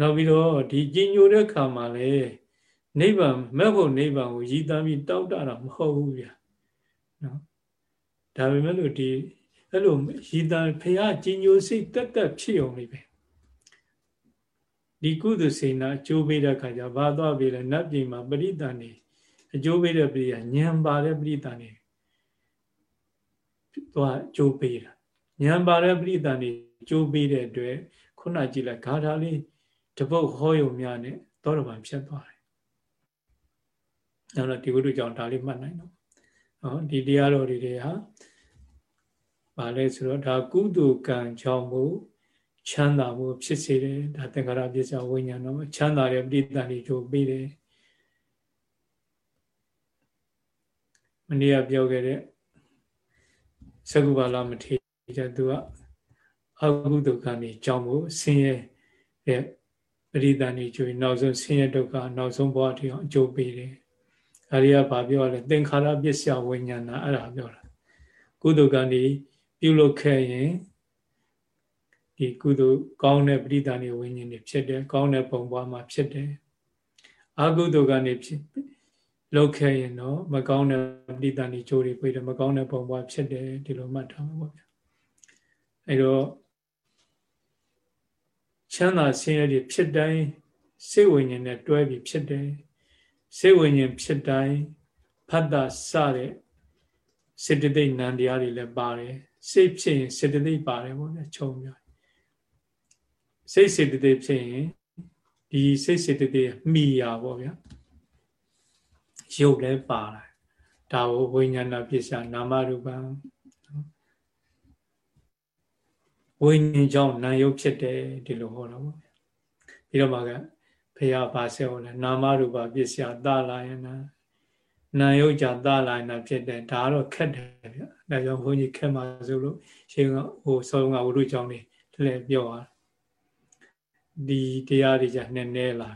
နောက်ပြီးတော့ဒီကြည်ညိုတဲ့ခါမှာလေနိဗ္ဗာန်မဲ့ဖို့နိဗ္ဗာန်ကိုရည်တမ်းပြီးတောက်တတာမဟုတ်ဘူးဗျာနော်ဒါပေမဲ့လို့ဒီ အဲ့လိုရည်တမ်းဘုရားကြည်ညိုစိတ်တက်တက်ဖြစ်အောင်လေးပဲဒီကုသစေနာအကျိုးပေးတဲ့ခါကျဘာသွားပြီလဲနတ်ပြည်မှာပရိသန်နေအကျိုးပေးတဲ့ပရိယညံပါတဲ့ပရိသန်နေသွားအကျိုးပေးတာညံပါတဲ့ပရိသန်နေအကျိုးပေးတဲ့အတွက်ခုနကြည့်လိုက်ဂါထာလေးတပုတ်ဟောယုံများနဲ့သောတော်ဗန်ဖြစ်သွားတယ်။နောက်တော့ဒီဝိတုကြောင့်ဒါလေးမှတ်နိုင်တော့။ဟောဒီတရားတော်တွေဟာ ဘာလဲဆိုတော့ဒါကုသိုလ်ကံကြောင့်မို့ချမ်းသာမှုဖြစ်စေတယ်ဒါသင်္ခါရပစ္စယဝိညာဏတော့ချမ်းသာတဲ့ပဋိသန္ဓေကြိုးပေးတယ်မနေ့ကပြောခဲ့တဲ့သကုဘာလမထေရသူကအကုသိုလ်ကနေကြောင်းဖို့ဆင်းရဲတဲ့ပရိသန္ဓေကြိုးနောက်ဆုံးဆင်းရဲဒုက္ခနောက်ဆုံးဘဝတည်းအောင်အကျိုးပေးတယ်ဒါတွေကဘာပြောလဲသင်္ခါရပစ္စယဝိညာဏအဲ့ဒါပြောတာကုသိုလ်ကနေ ပြုလုပ်ခဲ့ရင်ဒီကုသိုလ်ကောင်းတဲ့ပရိသဏီဝိညာဉ်တွေဖြစ်တယ်ကောင်းတဲ့ပုံပွားမှာဖြစ်တယ်အကုသိုလ်ကနေဖြစ်လောက်ခဲ့ရင်တော့မကောင်းတဲ့ပရိသဏီကြိုးတွေပြေးတယ်မကောင်းတဲ့ပုံပွားဖြစ်တယ်ဒီလိုမှတ်ထားမှာပေါ့ဗျာအဲတော့ချမ်းသာဆင်းရဲတွေဖြစ်တိုင်းစိတ်ဝိညာဉ်နဲ့တွဲပြီးဖြစ်တယ်စိတ်ဝိညာဉ်ဖြစ်တိုင်းဖတ်တာစတဲ့စေတသိက်နံတရားတွေလည်းပါတယ် စိတ်ဖြစ်ရင်စေတသိက်ပါတယ်ပေါ့ဗျာခြုံပြစိတ်စေတသိက်ဖြစ်ရင်ဒီစိတ်စေတသိက်မိရာပေါ့ဗျာရုပ်လည်းပါလာဒါကိုဝိညာဏပစ္စယနာမရူပံဝိညာဉ်ကြောင့်နာယုတ်ဖြစ်တယ်ဒီလိုဟောတာပေါ့ပြီးတော့မှကဖရာပါဆက်ဟောလဲနာမရူပပစ္စယတာလာယနာ နာယုတ်ကြတာလာယနာဖြစ်တယ်ဒါကတော့ခက်တယ်ဗျဒါကြောင့်ဘုန်းကြီးခက်မှဆိုလို့ရှင်ကဟိုဆောင်းကဝိရုကြောင့်လေးလည်းပြောတာဒီတရားတွေじゃနည်းနည်းလာ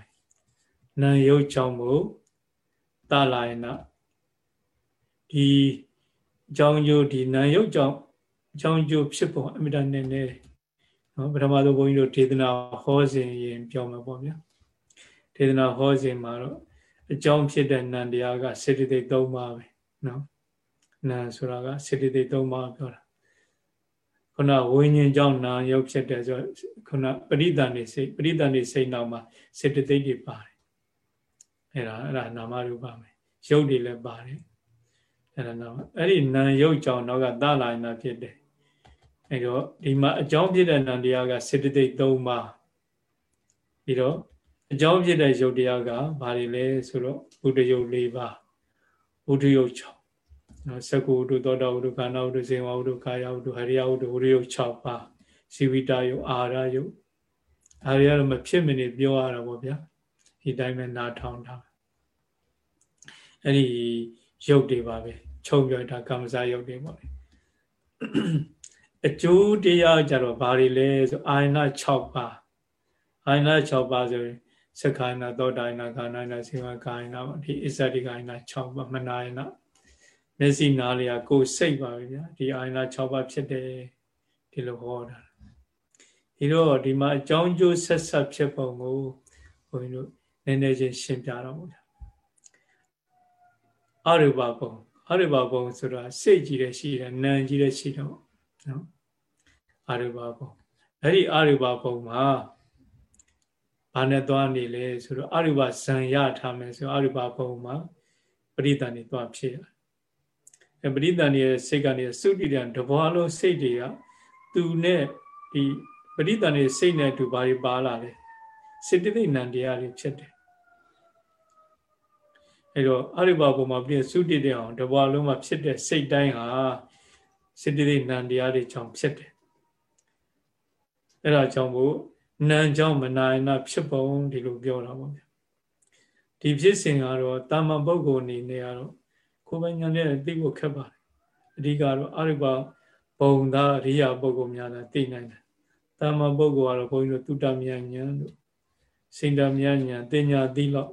နာယုတ်ကြောင့်မို့တလာယနာဒီအကြောင်းကျိုးဒီနာယုတ်ကြောင့်အကြောင်းကျိုးဖြစ်ပုံအမြဲတမ်းနည်းနည်းနော်ပထမဆုံးဘုန်းကြီးတို့ဒေသနာဟောစဉ်ရင်ပြောမှာပေါ့ဗျာဒေသနာဟောစဉ်မှာတော့ အကြောင်းဖြစ်တဲ့နံတရားကစေတသိက်၃ပါးပဲနော်နံဆိုတာကစေတသိက်၃ပါးပြောတာခုနဝိညာဉ်ကြောင့်နာယုတ်ဖြစ်တယ်ဆိုခုနပရိသန်နေစိတ်ပရိသန်နေစိတ်နောက်မှာစေတသိက်တွေပါတယ်အဲ့ဒါအဲ့ဒါနာမရူပမယ်ရုပ်တွေလည်းပါတယ်အဲ့ဒါတော့အဲ့ဒီနာယုတ်ကြောင့်တော့ကသလာယနာဖြစ်တယ်အဲ့တော့ဒီမှာအကြောင်းဖြစ်တဲ့နံတရားကစေတသိက်၃ပါးပြီးတော့ အကြောင်းဖြစ်တဲ့ယုတ်တရားကဘာတွေလဲဆိုတော့ဘုဒ္ဓယုတ်၄ပါးဘုဒ္ဓယုတ်6နော်သက္ကုဝတ္တသောတာဝတ္တကာဏဝတ္တဇေဝဝတ္တကာယဝတ္တဟရိယဝတ္တဝတ္တယုတ်6ပါးဇီဝိတယုတ်အာရယုတ်အာရယတော့မဖြစ်မနေပြောရတာပေါ့ဗျာဒီတိုင်းပဲနားထောင်တာအဲ့ဒီယုတ်တွေပါပဲချုံပြောတာကမ္မဇာယုတ်တွေပေါ့လေအကျိုးတရားကြတော့ဘာတွေလဲဆိုအာယနာ6ပါးအာယနာ6ပါးဆိုရင် စက္ခိုင်နာသောတာယနာကာနာယနာစေဝကာယနာဒီအစ္ဆတိကာယနာ6ပါးမနာယနာမျက်စိနားလျာကိုယ်စိတ်ပါပဲဗျာဒီအာယနာ6ပါးဖြစ်တယ်ဒီလိုဟောတာဒီတော့ဒီမှာအကြောင်းကျိုးဆက်ဆက်ဖြစ်ပုံကိုဘုန်းကြီးတို့နည်းနည်းချင်းရှင်းပြတော့ဗျာအရူပဘုံအရူပဘုံဆိုတာစိတ်ကြီးတဲ့ရှိတယ်နာမ်ကြီးတဲ့ရှိတယ်ပေါ့နော်အရူပဘုံအဲ့ဒီအရူပဘုံမှာ ဘာနဲ့သွားနေလဲဆိုတော့အရူပဇံရထားမယ်ဆိုအရူပဘုံမှာပရိသန်နေသွားဖြစ်ရအဲပရိသန်ရဲ့စိတ်ကနေစုတည်တဲ့တဘွားလုံးစိတ်တွေကသူနဲ့ဒီပရိသန်ရဲ့စိတ်နဲ့တူဘာတွေပါလာလဲစေတသိက်နံတရားတွေဖြစ်တယ်အဲတော့အရိပါဘုံမှာပြည့်စုတည်တဲ့အောင်တဘွားလုံးမှာဖြစ်တဲ့စိတ်တိုင်းဟာစေတသိက်နံတရားတွေကြောင့်ဖြစ်တယ်အဲဒါကြောင့်မို့ နံကြောင့်မနာယနာဖြစ်ပုံဒီလိုပြောတာပေါ့ဗျာဒီဖြစ်စဉ်ကတော့တာမန်ပုဂ္ဂိုလ်အနေနဲ့ကတော့ကိုယ်ပိုင်ဉာဏ်နဲ့သိဖို့ခက်ပါတယ်အဓိကတော့အရိပါဘုံသာအရိယာပုဂ္ဂိုလ်များသာသိနိုင်တယ်တာမန်ပုဂ္ဂိုလ်ကတော့ဘုန်းကြီးတို့တုတ္တမြဉာဏ်တို့စိန္ဒမြဉာဏ်တင်ညာသိလောက်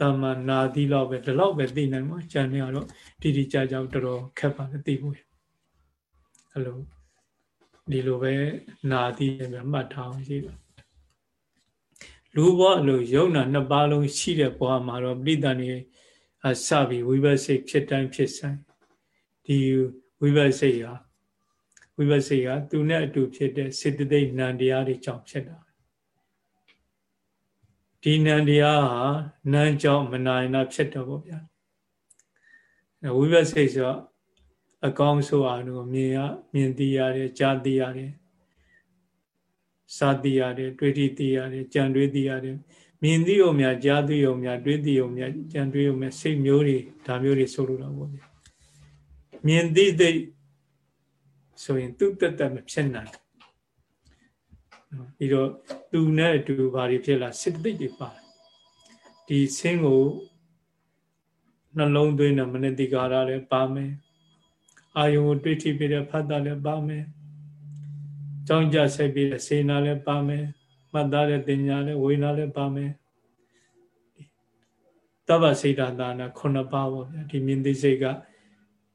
တာမန်နာသိလောက်ပဲဒီလောက်ပဲသိနိုင်မှာဉာဏ်နဲ့ကတော့တိတိကျကျတော်တော်ခက်ပါတယ်သိဖို့အဲ့လိုဒီလိုပဲနာသိရမြမှတ်ထားအောင်ရှိတယ် လူဘဝလိုယုံနာနှစ်ပါးလုံးရှိတဲ့ဘဝမှာတော့ပြိတ္တန်နေအစပြီးဝိဘတ်စိတ်ဖြစ်တိုင်းဖြစ်ဆိုင်ဒီဝိဘတ်စိတ်ဟာဝိဘတ်စိတ်ဟာသူနဲ့အတူဖြစ်တဲ့စေတသိက်နံတရားတွေကြောင့်ဖြစ်တာဒီနံတရားဟာနံကြောင့်မနိုင်တာဖြစ်တော့ဗောဗျာဝိဘတ်စိတ်ဆိုအကောင်းဆိုအားလို့မြင်ရမြင်သိရတယ်ကြားသိရတယ် စာသိရတယ်တွေးထိသိရတယ်ကြံတွေးသိရတယ်မြင်သိုံများကြားသိုံများတွေးသိုံများကြံတွေးုံများစိတ်မျိုးတွေဒါမျိုးတွေဆိုလိုတာပေါ့ဗျမြင်သိသိဆိုရင်သူ့တက်တက်မဖြစ်နိုင်ပြီးတော့သူနဲ့အတူဘာတွေဖြစ်လာစိတ်သိတွေပါတယ်ဒီဆင်းကိုနှလုံးသွင်းတဲ့မနတိကာရလည်းပါမယ်အာယုံကိုတွေးထိပြီးတဲ့ဖတ်တာလည်းပါမယ် ကြောင်းကြဆက်ပြီးတဲ့စေနာလည်းပါမယ်မှတ်သားတဲ့တင်ညာလည်းဝေနာလည်းပါမယ်တပ္ပစေတသာနာခုနှစ်ပါးပေါ့ဗျာဒီမြင်သိစိတ်က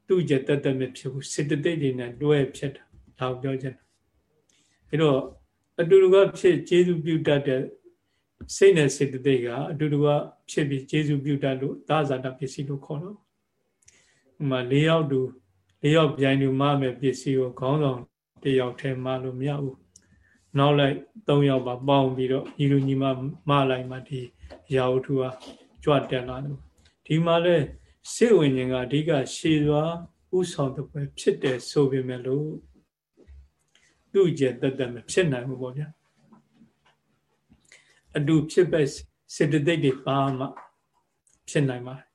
သူ့ကျတက်တက်မဖြစ်ဘူးစေတသိက်တွေနဲ့တွဲဖြစ်တာဒါကိုပြောချင်တာအဲတော့အတူတူကဖြစ်ကျေစုပြုတတ်တဲ့စိတ်နဲ့စေတသိက်ကအတူတူကဖြစ်ပြီးကျေစုပြုတတ်လို့သာဇာတပစ္စည်းလို့ခေါ်တော့ဥမာ၄ယောက်တူ၄ယောက်ပြိုင်တူမမဲ့ပစ္စည်းကိုခေါင်းဆောင် တယောက်ထဲမလို့မရဘူးနောက်လိုက်၃ယောက်ပါပေါင်းပြီးတော့ညီလူညီမမလိုက်မှဒီရာဝတ္ထုဟာကြွတက်လာတယ်ဒီမှာလဲစိတ်ဝိညာဉ်ကအဓိကရှည်စွာဥဆောင်တဲ့ပွဲဖြစ်တယ်ဆိုပေမဲ့လို့သူ့ကျက်တက်တက်မဖြစ်နိုင်ဘူးပေါ့ဗျာအတူဖြစ်ပဲစေတသိက်တွေပါမှဖြစ်နိုင်ပါတယ်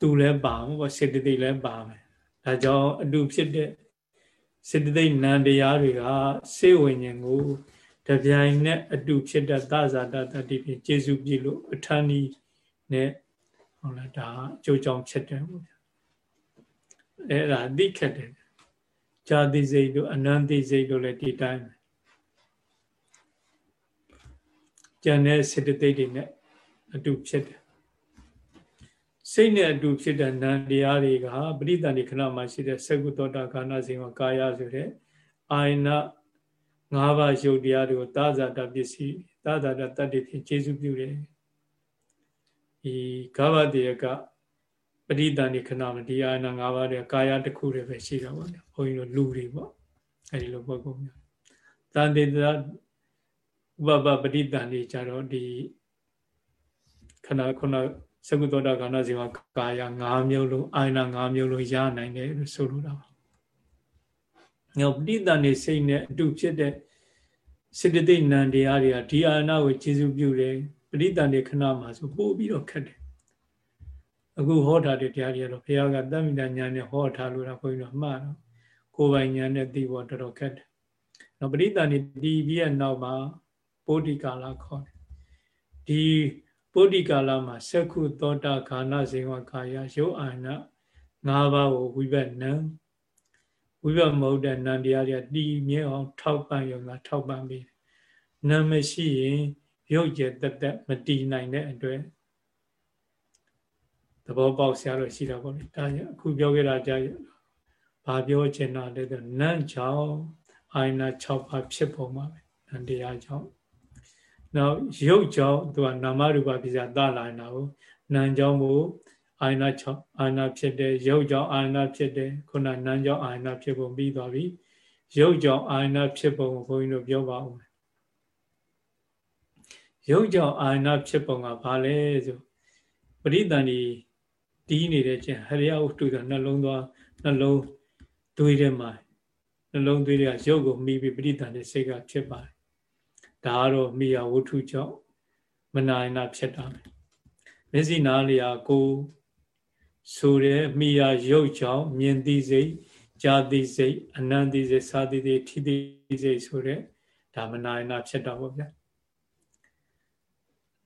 သူလည်းပါမှာပေါ့စေတသိက်လည်းပါမယ်ဒါကြောင့်အတူဖြစ်တဲ့ စေတသိက်နံတရားတွေကစေဝိညာဉ်ကိုတပြိုင်နဲ့အတူဖြစ်တဲ့သဇာတတတိဖြင့်ကျေစုပြည့်လို့အထာနီးနဲ့ဟုတ်လားဒါအကျိုးကြောင့်ဖြစ်တယ်ပေါ့ဗျာအဲ့ဒါသိခက်တယ်ဇာတိစိတ်တို့အနန္တိစိတ်တို့လည်းဒီတိုင်းကြံတဲ့စေတသိက်တွေနဲ့အတူဖြစ်တယ် စိတ်နဲ့အတူဖြစ်တဲ့နာမ်တရားတွေကပရိသန္တိခဏမှာရှိတဲ့သကုသောတာကာဏဇင်ဝကာယဆိုတဲ့အာယနာ၅ပါးယုတ်တရားတွေကိုသာဇာတပစ္စည်းသာဇာတတတ္တိဖြင့်ကျေစုပြုတယ်ဒီဂဘတိယကပရိသန္တိခဏမှာဒီအာယနာ၅ပါးတွေကာယတစ်ခုတည်းပဲရှိတာပေါ့လေဘုန်းကြီးတို့လူတွေပေါ့အဲဒီလိုပုဂ္ဂိုလ်မျိုးတန်တေတဥပပပရိသန္တိကြတော့ဒီခဏခုန သကုသောတာခန္ဓာစီမှာကာယ၅မျိုးလုံးအာယနာ၅မျိုးလုံးရနိုင်တယ်လို့ဆိုလိုတာပါ။ညောပဋိသန္ဓေစိတ်နဲ့အတူဖြစ်တဲ့စေတသိက်နံတရားတွေကဒီအာနာကိုကျေစုပြုတယ်ပဋိသန္ဓေခဏမှာဆိုပို့ပြီးတော့ခက်တယ်။အခုဟောထားတဲ့တရားတွေကတော့ဘုရားကတမိတညာနဲ့ဟောထားလို့တော့ဘုန်းကြီးတို့မှားတော့ကိုယ်ပိုင်ညာနဲ့သိဖို့တော်တော်ခက်တယ်။နော်ပဋိသန္ဓေဒီပြီးရဲ့နောက်မှာပုဒ္ဓိကာလခေါ်တယ်။ဒီ ပုဒ္ဓိကာလမှာသက္ခုသောတာခာနာဇေဝကာယရုပ်အာဏ၅ပါးကိုဝိဘတ်နံဝိဘတ်မဟုတ်တဲ့နံတရားတွေတည်မြဲအောင်ထောက်ပံ့ရုံကထောက်ပံ့ပြီးနာမရှိရင်ရုပ်ကျက်တက်တက်မတည်နိုင်တဲ့အတွက်သဘောပေါက်ဆရာလို့ရှိတာပေါ့လေဒါကြောင့်အခုပြောခဲ့တာကြာဘာပြောချင်တာလဲဆိုနံကြောင့်အာယနာ6ပါးဖြစ်ပုံပါပဲနံတရားကြောင့် နောက်ရုပ်ကြောင့်သူကနာမရူပပစ္စယသလာနာကိုနာမ်ကြောင့်မို့အာနာ6အာနာဖြစ်တယ်ရုပ်ကြောင့်အာနာဖြစ်တယ်ခုနနာမ်ကြောင့်အာနာဖြစ်ပုံပြီးသွားပြီရုပ်ကြောင့်အာနာဖြစ်ပုံကိုဘုန်းကြီးတို့ပြောပါဦးရုပ်ကြောင့်အာနာဖြစ်ပုံကဘာလဲဆိုပရိသန္တိတီးနေတဲ့ချင်းဟရိယဥတုကနှလုံးသွားနှလုံးသွေးထဲမှာနှလုံးသွေးတွေကရုပ်ကိုမိပြီးပရိသန္တိစိတ်ကဖြစ်ပါတယ် ဒါကတော့မိယာဝတ္ထုကြောင့်မနာယနာဖြစ်တာပဲမျက်စိနားလျာကိုဆိုတဲ့မိယာရုပ်ကြောင့်မြင်သိစိတ်ကြားသိစိတ်အနန္တိစိတ်စာသိစိတ်ထိသိစိတ်ဆိုတဲ့ဒါမနာယနာဖြစ်တာပေါ့ဗျာ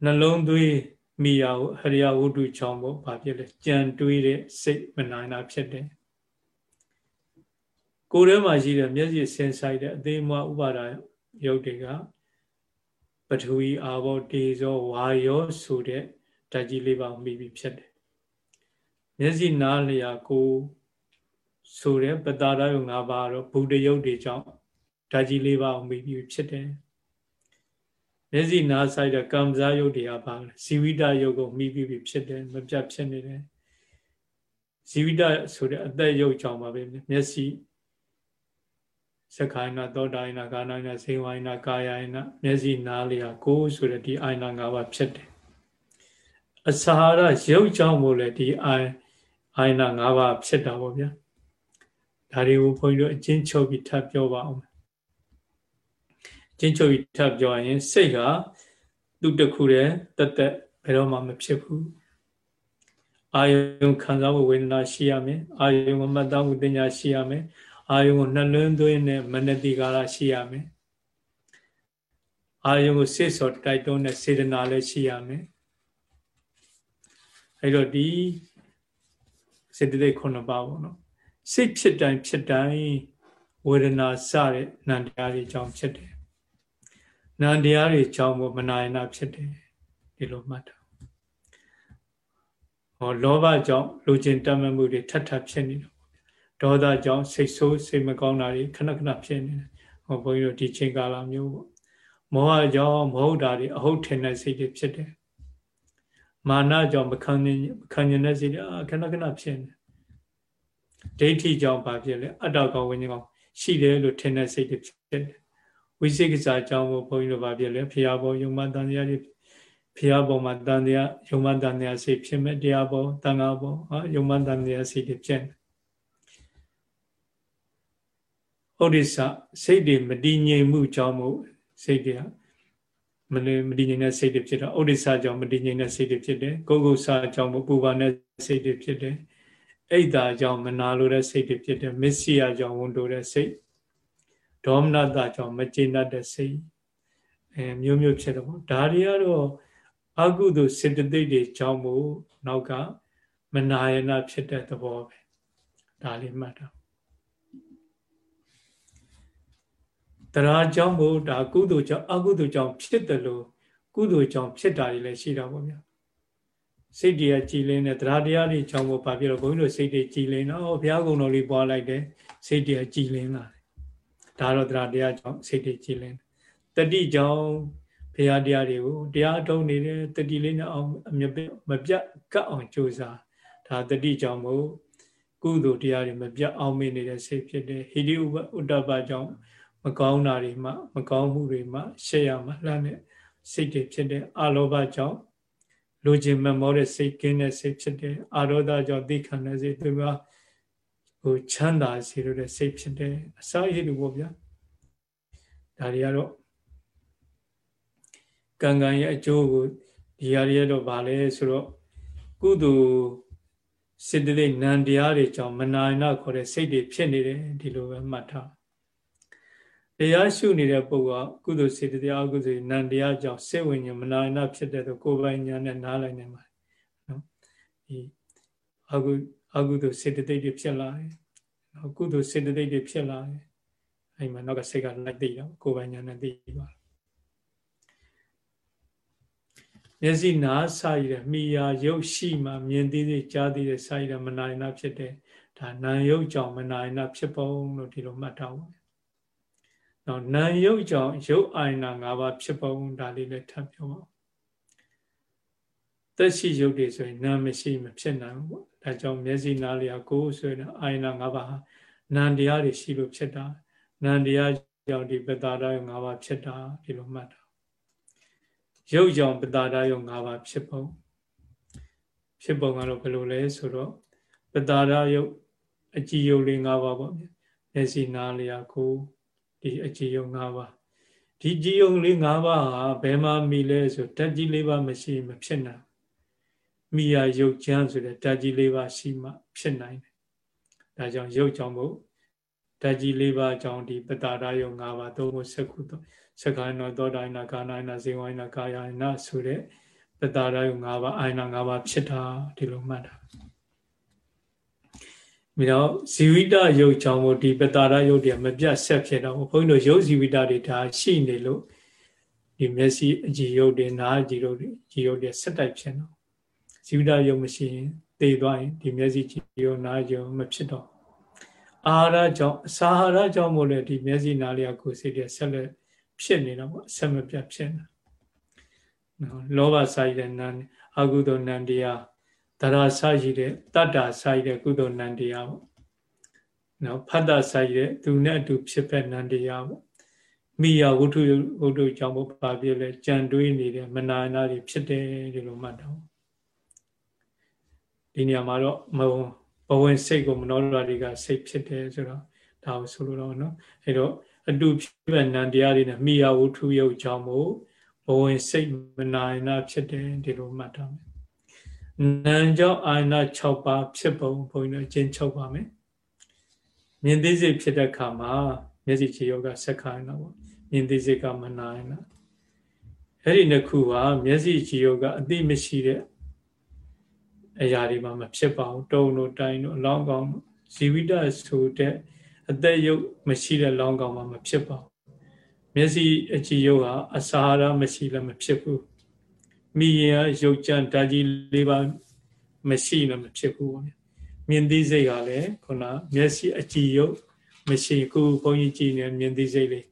နှလုံးသွေးမိယာဟရိယဝတ္ထုကြောင့်ပေါ့ဘာဖြစ်လဲကြံတွေးတဲ့စိတ်မနာယနာဖြစ်တယ်ကိုယ်ထဲမှာရှိတဲ့မျက်စိစင်ဆိုင်တဲ့အသေးမွားဥပါဒရုပ်တွေက ပထဝီအာဘောတေဇောဝါယောဆိုတဲ့ဓာတ်ကြီးလေးပါမိပြီးဖြစ်တယ်မျက်စိနားလျာကိုဆိုတဲ့ပတာရယုံ၅ပါးတော့ဘုဒ္ဓယုတ်တွေကြောင့်ဓာတ်ကြီးလေးပါမိပြီးဖြစ်တယ်မျက်စိနားဆိုင်တဲ့ကံစားယုတ်တွေကပါဇီဝိတယုတ်ကိုမိပြီးဖြစ်တယ်မပြတ်ဖြစ်နေတယ်ဇီဝိတဆိုတဲ့အသက်ယုတ်ကြောင့်ပါပဲမျက်စိ စခိုင်းနာသောတာယနာကာနာယနာစေဝိုင်းနာကာယယနာမျက်စိနားလျာကိုဆိုတဲ့ဒီအာယနာ၅ပါးဖြစ်တယ်အစာရရုပ်ကြောင့်မို့လဲဒီအာအာယနာ၅ပါးဖြစ်တာပေါ့ဗျာဒါတွေကိုဘုန်းကြီးတို့အချင်းချုပ်ပြီးထပ်ပြောပါအောင်အချင်းချုပ်ပြီးထပ်ပြောရင်စိတ်ကသူ့တခုတည်းတက်တက်ဘယ်တော့မှမဖြစ်ဘူးအာယုံခံစားမှုဝေဒနာရှိရမယ်အာယုံမမှတ်သားမှုတင်ညာရှိရမယ် အာယုံကိုနှလုံးသွင်းတဲ့မနတိကာလရှိရမယ်အာယုံကိုစိတ်စောတိုက်တွန်းတဲ့စေတနာလည်းရှိရမယ်အဲ့တော့ဒီစေတသိက်ခုနှစ်ပါးပေါ့နော်စိတ်ဖြစ်တိုင်းဖြစ်တိုင်းဝေဒနာစတဲ့နံတရားတွေကြောင့်ဖြစ်တယ်နံတရားတွေကြောင့်မနာယနာဖြစ်တယ်ဒီလိုမှတ်တာဟောလောဘကြောင့်လူကျင်တတ်မှတ်မှုတွေထပ်ထပ်ဖြစ်နေတယ် ဒေါသကြောင့်စိတ်ဆိုးစိတ်မကောင်းတာတွေခဏခဏဖြစ်နေတယ်ဟောဘုန်းကြီးတို့ဒီချိန်ကာလမျိုးပေါ့မောဟကြောင့်မဟုတ်တာတွေအဟုတ်ထင်တဲ့စိတ်တွေဖြစ်တယ်မာနကြောင့်မခံနေမခံကျင်တဲ့စိတ်တွေအာခဏခဏဖြစ်နေဒိဋ္ဌိကြောင့်ဘာဖြစ်လဲအတ္တကောင်ဝိညာဉ်ကောင်ရှိတယ်လို့ထင်တဲ့စိတ်တွေဖြစ်တယ်ဝိသိကိစ္စကြောင့်ဘုန်းကြီးတို့ဘာဖြစ်လဲဖရာဘောယုံမတန်တရားတွေဖရာဘောမှာတန်တရားယုံမတန်တရားစိတ်ဖြစ်မဲ့တရားဘောတန်ခါဘောဟာယုံမတန်တရားစိတ်တွေဖြစ်နေ ဥဒိစ္စစိတ်တွေမတည်ငြိမ်မှုကြောင့်မို့စိတ်တွေကမနေမတည်ငြိမ်တဲ့စိတ်တွေဖြစ်တာဥဒိစ္စကြောင့်မတည်ငြိမ်တဲ့စိတ်တွေဖြစ်တယ်ကိုယ်ကုဆာကြောင့်မို့ပူပါတဲ့စိတ်တွေဖြစ်တယ်အိတ်တာကြောင့်မနာလိုတဲ့စိတ်တွေဖြစ်တယ်မစ္စည်းကြောင့်ဝန်တိုတဲ့စိတ်ဒေါမနတာကြောင့်မကျေနပ်တဲ့စိတ်အဲမျိုးမျိုးဖြစ်တယ်ပေါ့ဒါတွေကတော့အကုသိုလ်စေတသိက်တွေကြောင့်မို့နောက်ကမနာယနာဖြစ်တဲ့သဘောပဲဒါလေးမှတ်တာ တရားကြောင့်မို့ဒါကုသိုလ်ကြောင့်အကုသိုလ်ကြောင့်ဖြစ်တယ်လို့ကုသိုလ်ကြောင့်ဖြစ်တာတွေလည်းရှိတာပေါ့ဗျာစိတ်တွေကကြည်လင်းတဲ့တရားတရားတွေကြောင့်ပေါ့ဘာဖြစ်လို့ဘုန်းကြီးတို့စိတ်တွေကြည်လင်းတော့ဘုရားကုံတော်လေးပွားလိုက်တယ်စိတ်တွေကကြည်လင်းလာတယ်ဒါတော့တရားတရားကြောင့်စိတ်တွေကြည်လင်းတတိကြောင့်ဘုရားတရားတွေကိုတရားထုံးနေတဲ့တတိလေးနဲ့အောင်အမြမပြတ်ကတ်အောင်ကြိုးစားဒါတတိကြောင့်မို့ကုသိုလ်တရားတွေမပြတ်အောင်မေ့နေတဲ့စိတ်ဖြစ်တယ်ဟိတိဥပ္တပကြောင့် မကောင်းတာတွေမှမကောင်းမှုတွေမှရှေ့ရမှလှမ်းတဲ့စိတ်တွေဖြစ်တယ်အလောဘကြောင့်လူချင်းမမောတဲ့စိတ်ကင်းတဲ့စိတ်ဖြစ်တယ်အာရောဒကြောင့်သိခံတဲ့စိတ်သူကဟိုချမ်းသာစေလို့တဲ့စိတ်ဖြစ်တယ်အစာရည်တူပေါ့ဗျာဒါတွေကတော့ကံကံရဲ့အကျိုးကိုဒီဟာတွေတော့ဗာလဲဆိုတော့ကုသိုလ်စေတသိက်နံတရားတွေကြောင့်မနာနာခေါ်တဲ့စိတ်တွေဖြစ်နေတယ်ဒီလိုပဲမှတ်ထား တရားရှုနေတဲ့ပုဂ္ဂိုလ်ကကုသိုလ်စေတသိက်အကုသိုလ်နံတရားကြောင့်စိတ်ဝိညာဉ်မနာနာဖြစ်တဲ့ကိုယ်ပိုင်ညာနဲ့နားလိုက်နိုင်ပါတယ်နော်ဒီအကုအကုသိုလ်စေတသိက်တွေဖြစ်လာတယ်နော်ကုသိုလ်စေတသိက်တွေဖြစ်လာတယ်အဲ့မှာနောက်ကစိတ်ကလိုက်သိတော့ကိုယ်ပိုင်ညာနဲ့သိပါမျက်စိနာစာရည်မိယာရုပ်ရှိမှမြင်သိသိကြားသိတဲ့စာရည်မနာနာဖြစ်တဲ့ဒါနာယုတ်ကြောင့်မနာနာဖြစ်ပုံလို့ဒီလိုမှတ်ထားပါ။ နော်နာယုတ်ကြောင့်ရုပ်အာယနာ၅ပါးဖြစ်ပုံဒါလေးလည်းထပ်ပြောပါ။သက်ရှိရုပ်တွေဆိုရင်နာမရှိမဖြစ်နိုင်ဘူးပေါ့။ဒါကြောင့်မျက်စိနာလျာကိုယ်ဆိုရင်အာယနာ၅ပါးဟာနံတရားတွေရှိလို့ဖြစ်တာ။နံတရားကြောင့်ဒီပတ္တာရ၅ပါးဖြစ်တာဒီလိုမှတ်တာရုပ်ကြောင့်ပတာရယုံ၅ပါးဖြစ်ပုံဖြစ်ပုံကတော့ဘယ်လိုလဲဆိုတော့ပတာရယုတ်အကြည်ယုတ်လေး၅ပါးပေါ့မျက်စိနားလျာကို ဒီအကြည်ယုတ်၅ပါးဒီကြည်ယုံလေး၅ပါးဟာဘယ်မှာမိလဲဆိုဓာတ်ကြီး၄ပါးမရှိမဖြစ်နိုင်မိယာယုတ်ချမ်းဆိုတဲ့ဓာတ်ကြီး၄ပါးရှိမှဖြစ်နိုင်တယ်ဒါကြောင့်ယုတ်ကြောင့်မို့ဓာတ်ကြီး၄ပါးကြောင့်ဒီပတာရယုံ၅ပါးသုံးဖို့စက္ခုတော့စက္ခိုင်းနောသောတာယနာကာနာယနာဇေဝယနာကာယယနာဆိုတဲ့ပတာရယုံ၅ပါးအာယနာ၅ပါးဖြစ်တာဒီလိုမှတ်တာ ပြီးတော့ဇီဝိတယုတ်ကြောင့်မို့ဒီပတာရယုတ်တွေမပြတ်ဆက်ဖြစ်တော့ဘုန်းကြီးတို့ယုတ်ဇီဝိတတွေဒါရှိနေလို့ဒီမျက်စိအကြည်ယုတ်တွေနားအကြည်ယုတ်တွေကြည်ယုတ်တွေဆက်တိုက်ဖြစ်တော့ဇီဝိတယုတ်မရှိရင်တေသွားရင်ဒီမျက်စိကြည်ယုတ်နားကြည်ယုတ်မဖြစ်တော့အာဟာရကြောင့်အစာဟာရကြောင့်မို့လေဒီမျက်စိနားလျာကိုယ်စိတ်တွေဆက်လက်ဖြစ်နေတာပေါ့အဆက်မပြတ်ဖြစ်နေနော်လောဘစာရတဲ့နံအကုသိုလ်နံတရား တရာစာရတဲ့တတ္တာစာရတဲ့ကုသိုလ်နံတရားပေါ့နော်ဖတ်တာစာရတဲ့သူနဲ့အတူဖြစ်ဖက်နံတရားပေါ့မိယာဝုထုဝုထုကြောင့်ဘာဖြစ်လဲကြံတွေးနေတဲ့မနာနာတွေဖြစ်တယ်ဒီလိုမှတ်တော့ဒီနေရာမှာတော့မဘဝင်စိတ်ကိုမနောဒရာတွေကစိတ်ဖြစ်တယ်ဆိုတော့ဒါကိုဆိုလိုတော့နော်အဲတော့အတူဖြစ်တဲ့နံတရားတွေနဲ့မိယာဝုထုယုတ်ကြောင့်မို့ဘဝင်စိတ်မနာနာဖြစ်တယ်ဒီလိုမှတ်ထားမယ် နံကြောင့်အာနာ6ပါးဖြစ်ပုံဘုန်းကြီးတို့အချင်းချုပ်ပါမယ်မြင်သိစိတ်ဖြစ်တဲ့အခါမှာမျက်စိခြေယောကဆက်ခိုင်းတော့မြင်သိစိတ်ကမနာနာအဲ့ဒီနှစ်ခုဟာမျက်စိခြေယောကအတိမရှိတဲ့အရာတွေမှာမဖြစ်ပါဘူးတုံတို့တိုင်းတို့အလောင်းကောင်းဇီဝိတဆိုတဲ့အသက်ရုပ်မရှိတဲ့လောင်းကောင်မှမဖြစ်ပါဘူးမျက်စိအကြည့်ရုပ်ဟာအစာဟာရမရှိလည်းမဖြစ်ဘူး မိရင်ရုပ်ကြံဓာကြီးလေးပါမရှိလည်းမဖြစ်ဘူးပေါ့မြင်သိစိတ်ကလည်းခုနမျက်စိအကြည့်ရုပ်မရှိကိုဘုန်းကြီးကြည့်နေမြင်သိစိတ်လေး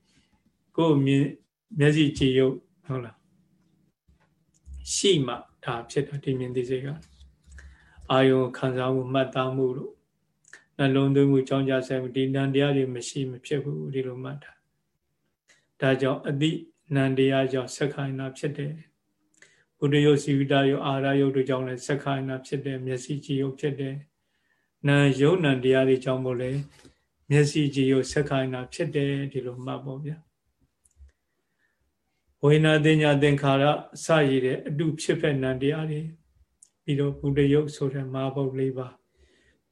ကိုမြင်မျက်စိကြည့်ရုပ်ဟုတ်လားရှိမှဒါဖြစ်တာဒီမြင်သိစိတ်ကအာယုံခံစားမှုမှတ်သားမှုလို့နှလုံးသွင်းမှုကြောင်းကြဆိုင်မှုဒီနံတရားတွေမရှိမဖြစ်ဘူးဒီလိုမှတ်တာဒါကြောင့်အတိနံတရားကြောင့်ဆက်ခိုင်းတာဖြစ်တယ် ဘုဒ္ဓယုတ်စီဝိတယုတ်အာရယုတ်တို့ကြောင့်လည်းဆက်ခိုင်းတာဖြစ်တယ်မျက်စိကြည်ယုတ်ဖြစ်တယ်နာယုတ်နံတရားတွေကြောင့်မို့လဲမျက်စိကြည်ယုတ်ဆက်ခိုင်းတာဖြစ်တယ်ဒီလိုမှတ်ပေါ့ဗျာဝိညာဉ်ညာသင်္ခါရစရည်တဲ့အတုဖြစ်ဖက်နံတရားတွေပြီးတော့ဘုဒ္ဓယုတ်ဆိုတဲ့မဟာဘုတ်၄ပါး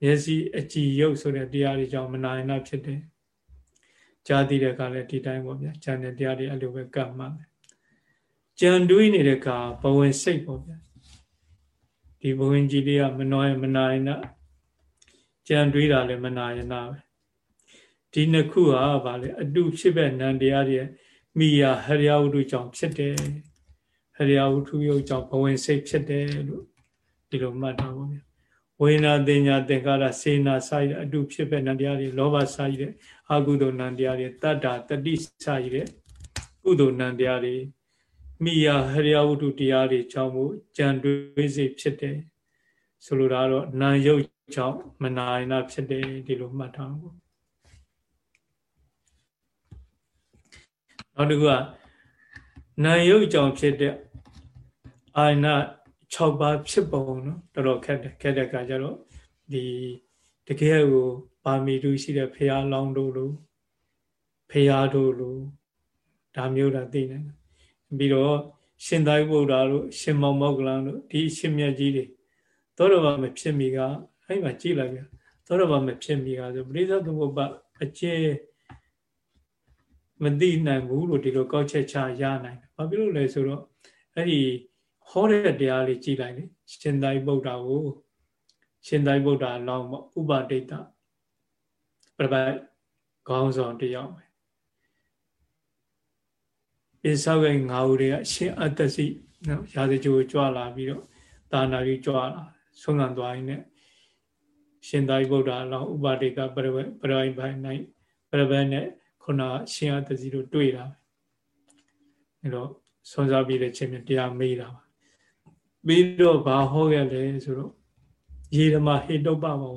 မျက်စိအကြည်ရုပ်ဆိုတဲ့တရားတွေကြောင့်မနာရင်ဖြစ်တယ်။ကြားသိတဲ့ကလည်းဒီတိုင်းပေါ့ဗျာ။ဉာဏ်နဲ့တရားတွေအဲ့လိုပဲကပ်မှမယ်။ ကြံတွေးနေတဲ့ကဘဝင်စိတ်ပေါ့ဗျာ။ဒီဘဝင်ကြီးလေးကမနှောရင်မနာရင်နာကြံတွေးတာလည်းမနာရင်နာပဲ။ဒီနှစ်ခုဟာဗာလေအတုဖြစ်တဲ့နံတရားတွေမိယာဟရိယဝတ္ထုကြောင့်ဖြစ်တယ်။ဟဟရိယဝုထုယုတ်ကြောင့်ဘဝင်စိတ်ဖြစ်တယ်လို့ဒီလိုမှတ်ထားပါဗျာဝေနာတင်ညာသင်္ကာရစေနာစာရအတုဖြစ်ပဲနတရားတွေလောဘစာရတဲ့အကုသိုလ်နံတရားတွေတတ္တာတတိစာရတဲ့ကုသိုလ်နံတရားတွေ မိယာဟရိယဝုထုတရားတွေကြောင့်မို့ကြံတွေးစိတ်ဖြစ်တယ်ဆိုလိုတာတော့နာယုတ်ကြောင့်မနာယနာဖြစ်တယ်ဒီလိုမှတ်ထားပါနောက်တစ်ခုကနာယုတ်ကြောင့်ဖြစ်တဲ့အာယနာ6ပါးဖြစ်ပုံနော်တော်တော်ခက်တယ်ခက်တဲ့အခါကျတော့ဒီတကယ်ကိုပါမီတူရှိတဲ့ဖရာလောင်းတို့လိုဖရာတို့လိုဒါမျိုးတာသိနေ ပြီးတော့ရှင်သာရိပုတ္တရာတို့ရှင်မောင်မောကလန်တို့ဒီရှင်မြတ်ကြီးတွေသောတော်ဘာမဖြစ်မီကအဲ့မှာကြည့်လိုက်ပြန်သောတော်ဘာမဖြစ်မီကဆိုပရိသတ်သမုပ္ပါအကျဲမသိနိုင်ဘူးလို့ဒီလိုကောက်ချက်ချရနိုင်တယ်။ဘာဖြစ်လို့လဲဆိုတော့အဲ့ဒီဟောတဲ့တရားလေးကြည်လိုက်လေရှင်သာရိပုတ္တရာကိုရှင်သာရိပုတ္တရာလောင်းဥပဒိတ္တပြပတ်ခေါင်းဆောင်တယောက်ပဲ ပိဿဝေငါးဦးတွေကရှင်အတ္တစီနော်ရာဇကြိုကြွလာပြီးတော့တာနာကြီးကြွလာဆုံးခံသွားရင်လည်းရှင်သာရိပုတ္တရာလောင်းဥပဒိတ္တပြပတ်ပြပတ်ဘိုင်းနိုင်ပြပတ်နဲ့ခုနရှင်အတ္တစီတို့တွေ့တာအဲတော့ဆုံးစားပြီးတဲ့ချိန်မြတရားမေးတာပါပြီးတော့ဘာဟောခဲ့လဲဆိုတော့ယေရမဟေတုပ္ပမော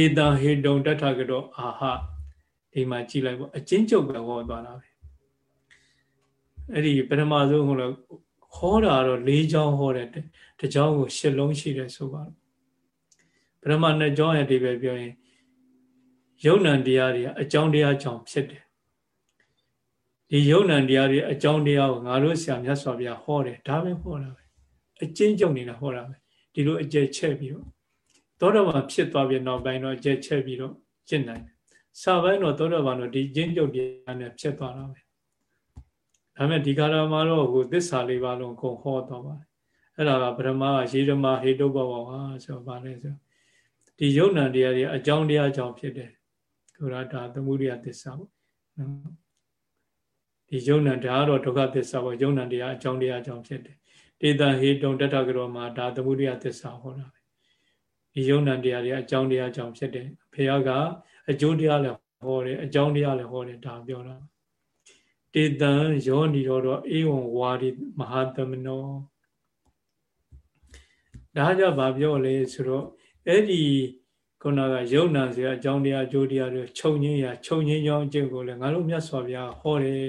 ဧတံဟေတုံတထကတောအာဟဒီမှာကြည့်လိုက်ပေါ့အချင်းကျုပ်ပဲဟောသွားတာပဲ အဲ့ဒီပထမဆုံးဟိုလို့ဟောတာတော့၄ချောင်းဟောတယ်တချောင်းကို၈လုံးရှိတယ်ဆိုပါတော့ပထမနှစ်ချောင်းရဲ့ဒီပဲပြောရင်ယုံ nant တရားတွေအကြောင်းတရားကြောင့်ဖြစ်တယ်ဒီယုံ nant တရားတွေအကြောင်းတရားကိုငါတို့ဆရာမြတ်စွာဘုရားဟောတယ်ဒါပဲဟောတာပဲအကျဉ်းချုပ်နေတာဟောတာပဲဒီလိုအကျယ်ချက်ပြီးတော့သောတော်ဘာဖြစ်သွားပြီးနောက်ပိုင်းတော့အကျယ်ချက်ပြီးတော့ကျင့်နိုင်တယ်စာပိုင်းတော့သောတော်ဘာတော့ဒီကျဉ်းချုပ်တရားနဲ့ဖြစ်သွားတာပဲ ဒါမဲ့ဒီကာလမှာတော့ဟိုသစ္စာလေးပါလုံးကိုဟောတော့ပါတယ်အဲ့ဒါကဗြဟ္မာကရေဓမ္မဟေတုဘဝဟာဆိုပါလဲဆိုဒီယုံ nant တရားတွေအကြောင်းတရားကြောင့်ဖြစ်တယ်ကိုရတာသမုဒိယသစ္စာပေါ့နော်ဒီယုံ nant ဒါကတော့ဒုက္ခသစ္စာပေါ့ယုံ nant တရားအကြောင်းတရားကြောင့်ဖြစ်တယ်တေတံဟေတုံတထကရောမှာဒါသမုဒိယသစ္စာဟောတာပဲဒီယုံ nant တရားတွေအကြောင်းတရားကြောင့်ဖြစ်တယ်ဘုရားကအကျိုးတရားလည်းဟောတယ်အကြောင်းတရားလည်းဟောတယ်ဒါပြောတာ တေတံယောနိရောတော့အေဝံဝါရိမဟာသမနောဒါကြောင့်ဗာပြောလဲဆိုတော့အဲ့ဒီခုနကယုံနာစရာအကြောင်းတရားအကျိုးတရားတွေခြုံငင်းရခြုံငင်းကြောင်းအကျင့်ကိုလည်းငါတို့မြတ်စွာဘုရားဟောတယ်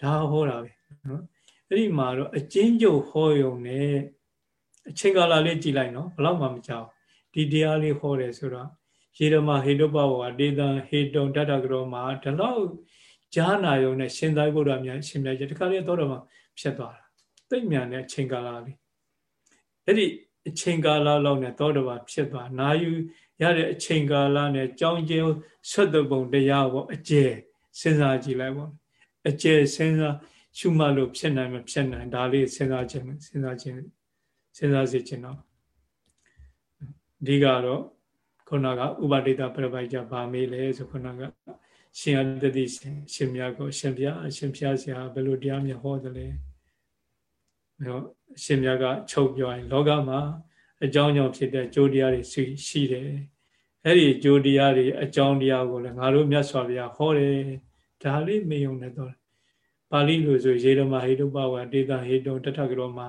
ဒါဟောတာပဲနော်အဲ့ဒီမှာတော့အကျဉ်းချုပ်ဟောယုံနဲ့အချိန်ကာလလေးကြည်လိုက်နော်ဘလောက်မှမကြောက်ဒီတရားလေးဟောတယ်ဆိုတော့ရေဓမ္မဟေတုပဝါဒေတံဟေတုံတတ္တကရောမှာဒီလောက် ကြားနာယုံနဲ့ရှင်သာရိပုတ္တရာမြတ်ရှင်မြတ်ကြီးတခါလေးတော့တော့မှဖြစ်သွားတာသိမ့်မြန်တဲ့အချိန်ကာလလေးအဲ့ဒီအချိန်ကာလလောက်နဲ့သောတပန်ဖြစ်သွားနာယူရတဲ့အချိန်ကာလနဲ့ကြောင်းကျဲဆွတ်တပုံတရားပေါ့အကျယ်စဉ်းစားကြည့်လိုက်ပေါ့အကျယ်စဉ်းစားရှုမှတ်လို့ဖြစ်နိုင်မဖြစ်နိုင်ဒါလေးစဉ်းစားခြင်းစဉ်းစားခြင်းစဉ်းစားစေခြင်းတော့အဓိကတော့ခုနကဥပဒိတပြပိုက်ကြပါမေးလဲဆိုခုနက ရှင်အတ္တိရှင်မြတ်ကိုရှင်ပြအရှင်ဖျားဆရာဘယ်လိုတရားမြတ်ဟောတယ်လဲနော်အရှင်မြတ်ကချုပ်ပြောရင် လောကမှာအကြောင်းကြောင့်ဖြစ်တဲ့ကြိုးတရားတွေရှိတယ်အဲ့ဒီကြိုးတရားတွေအကြောင်းတရားကိုလည်းငါတို့မြတ်စွာဘုရားဟောတယ်ဒါလေးမေယုံနဲ့တော့ပါဠိလိုဆိုရေဓမ္မဟိတုပဝတေတဟိတုတထကရောမှာ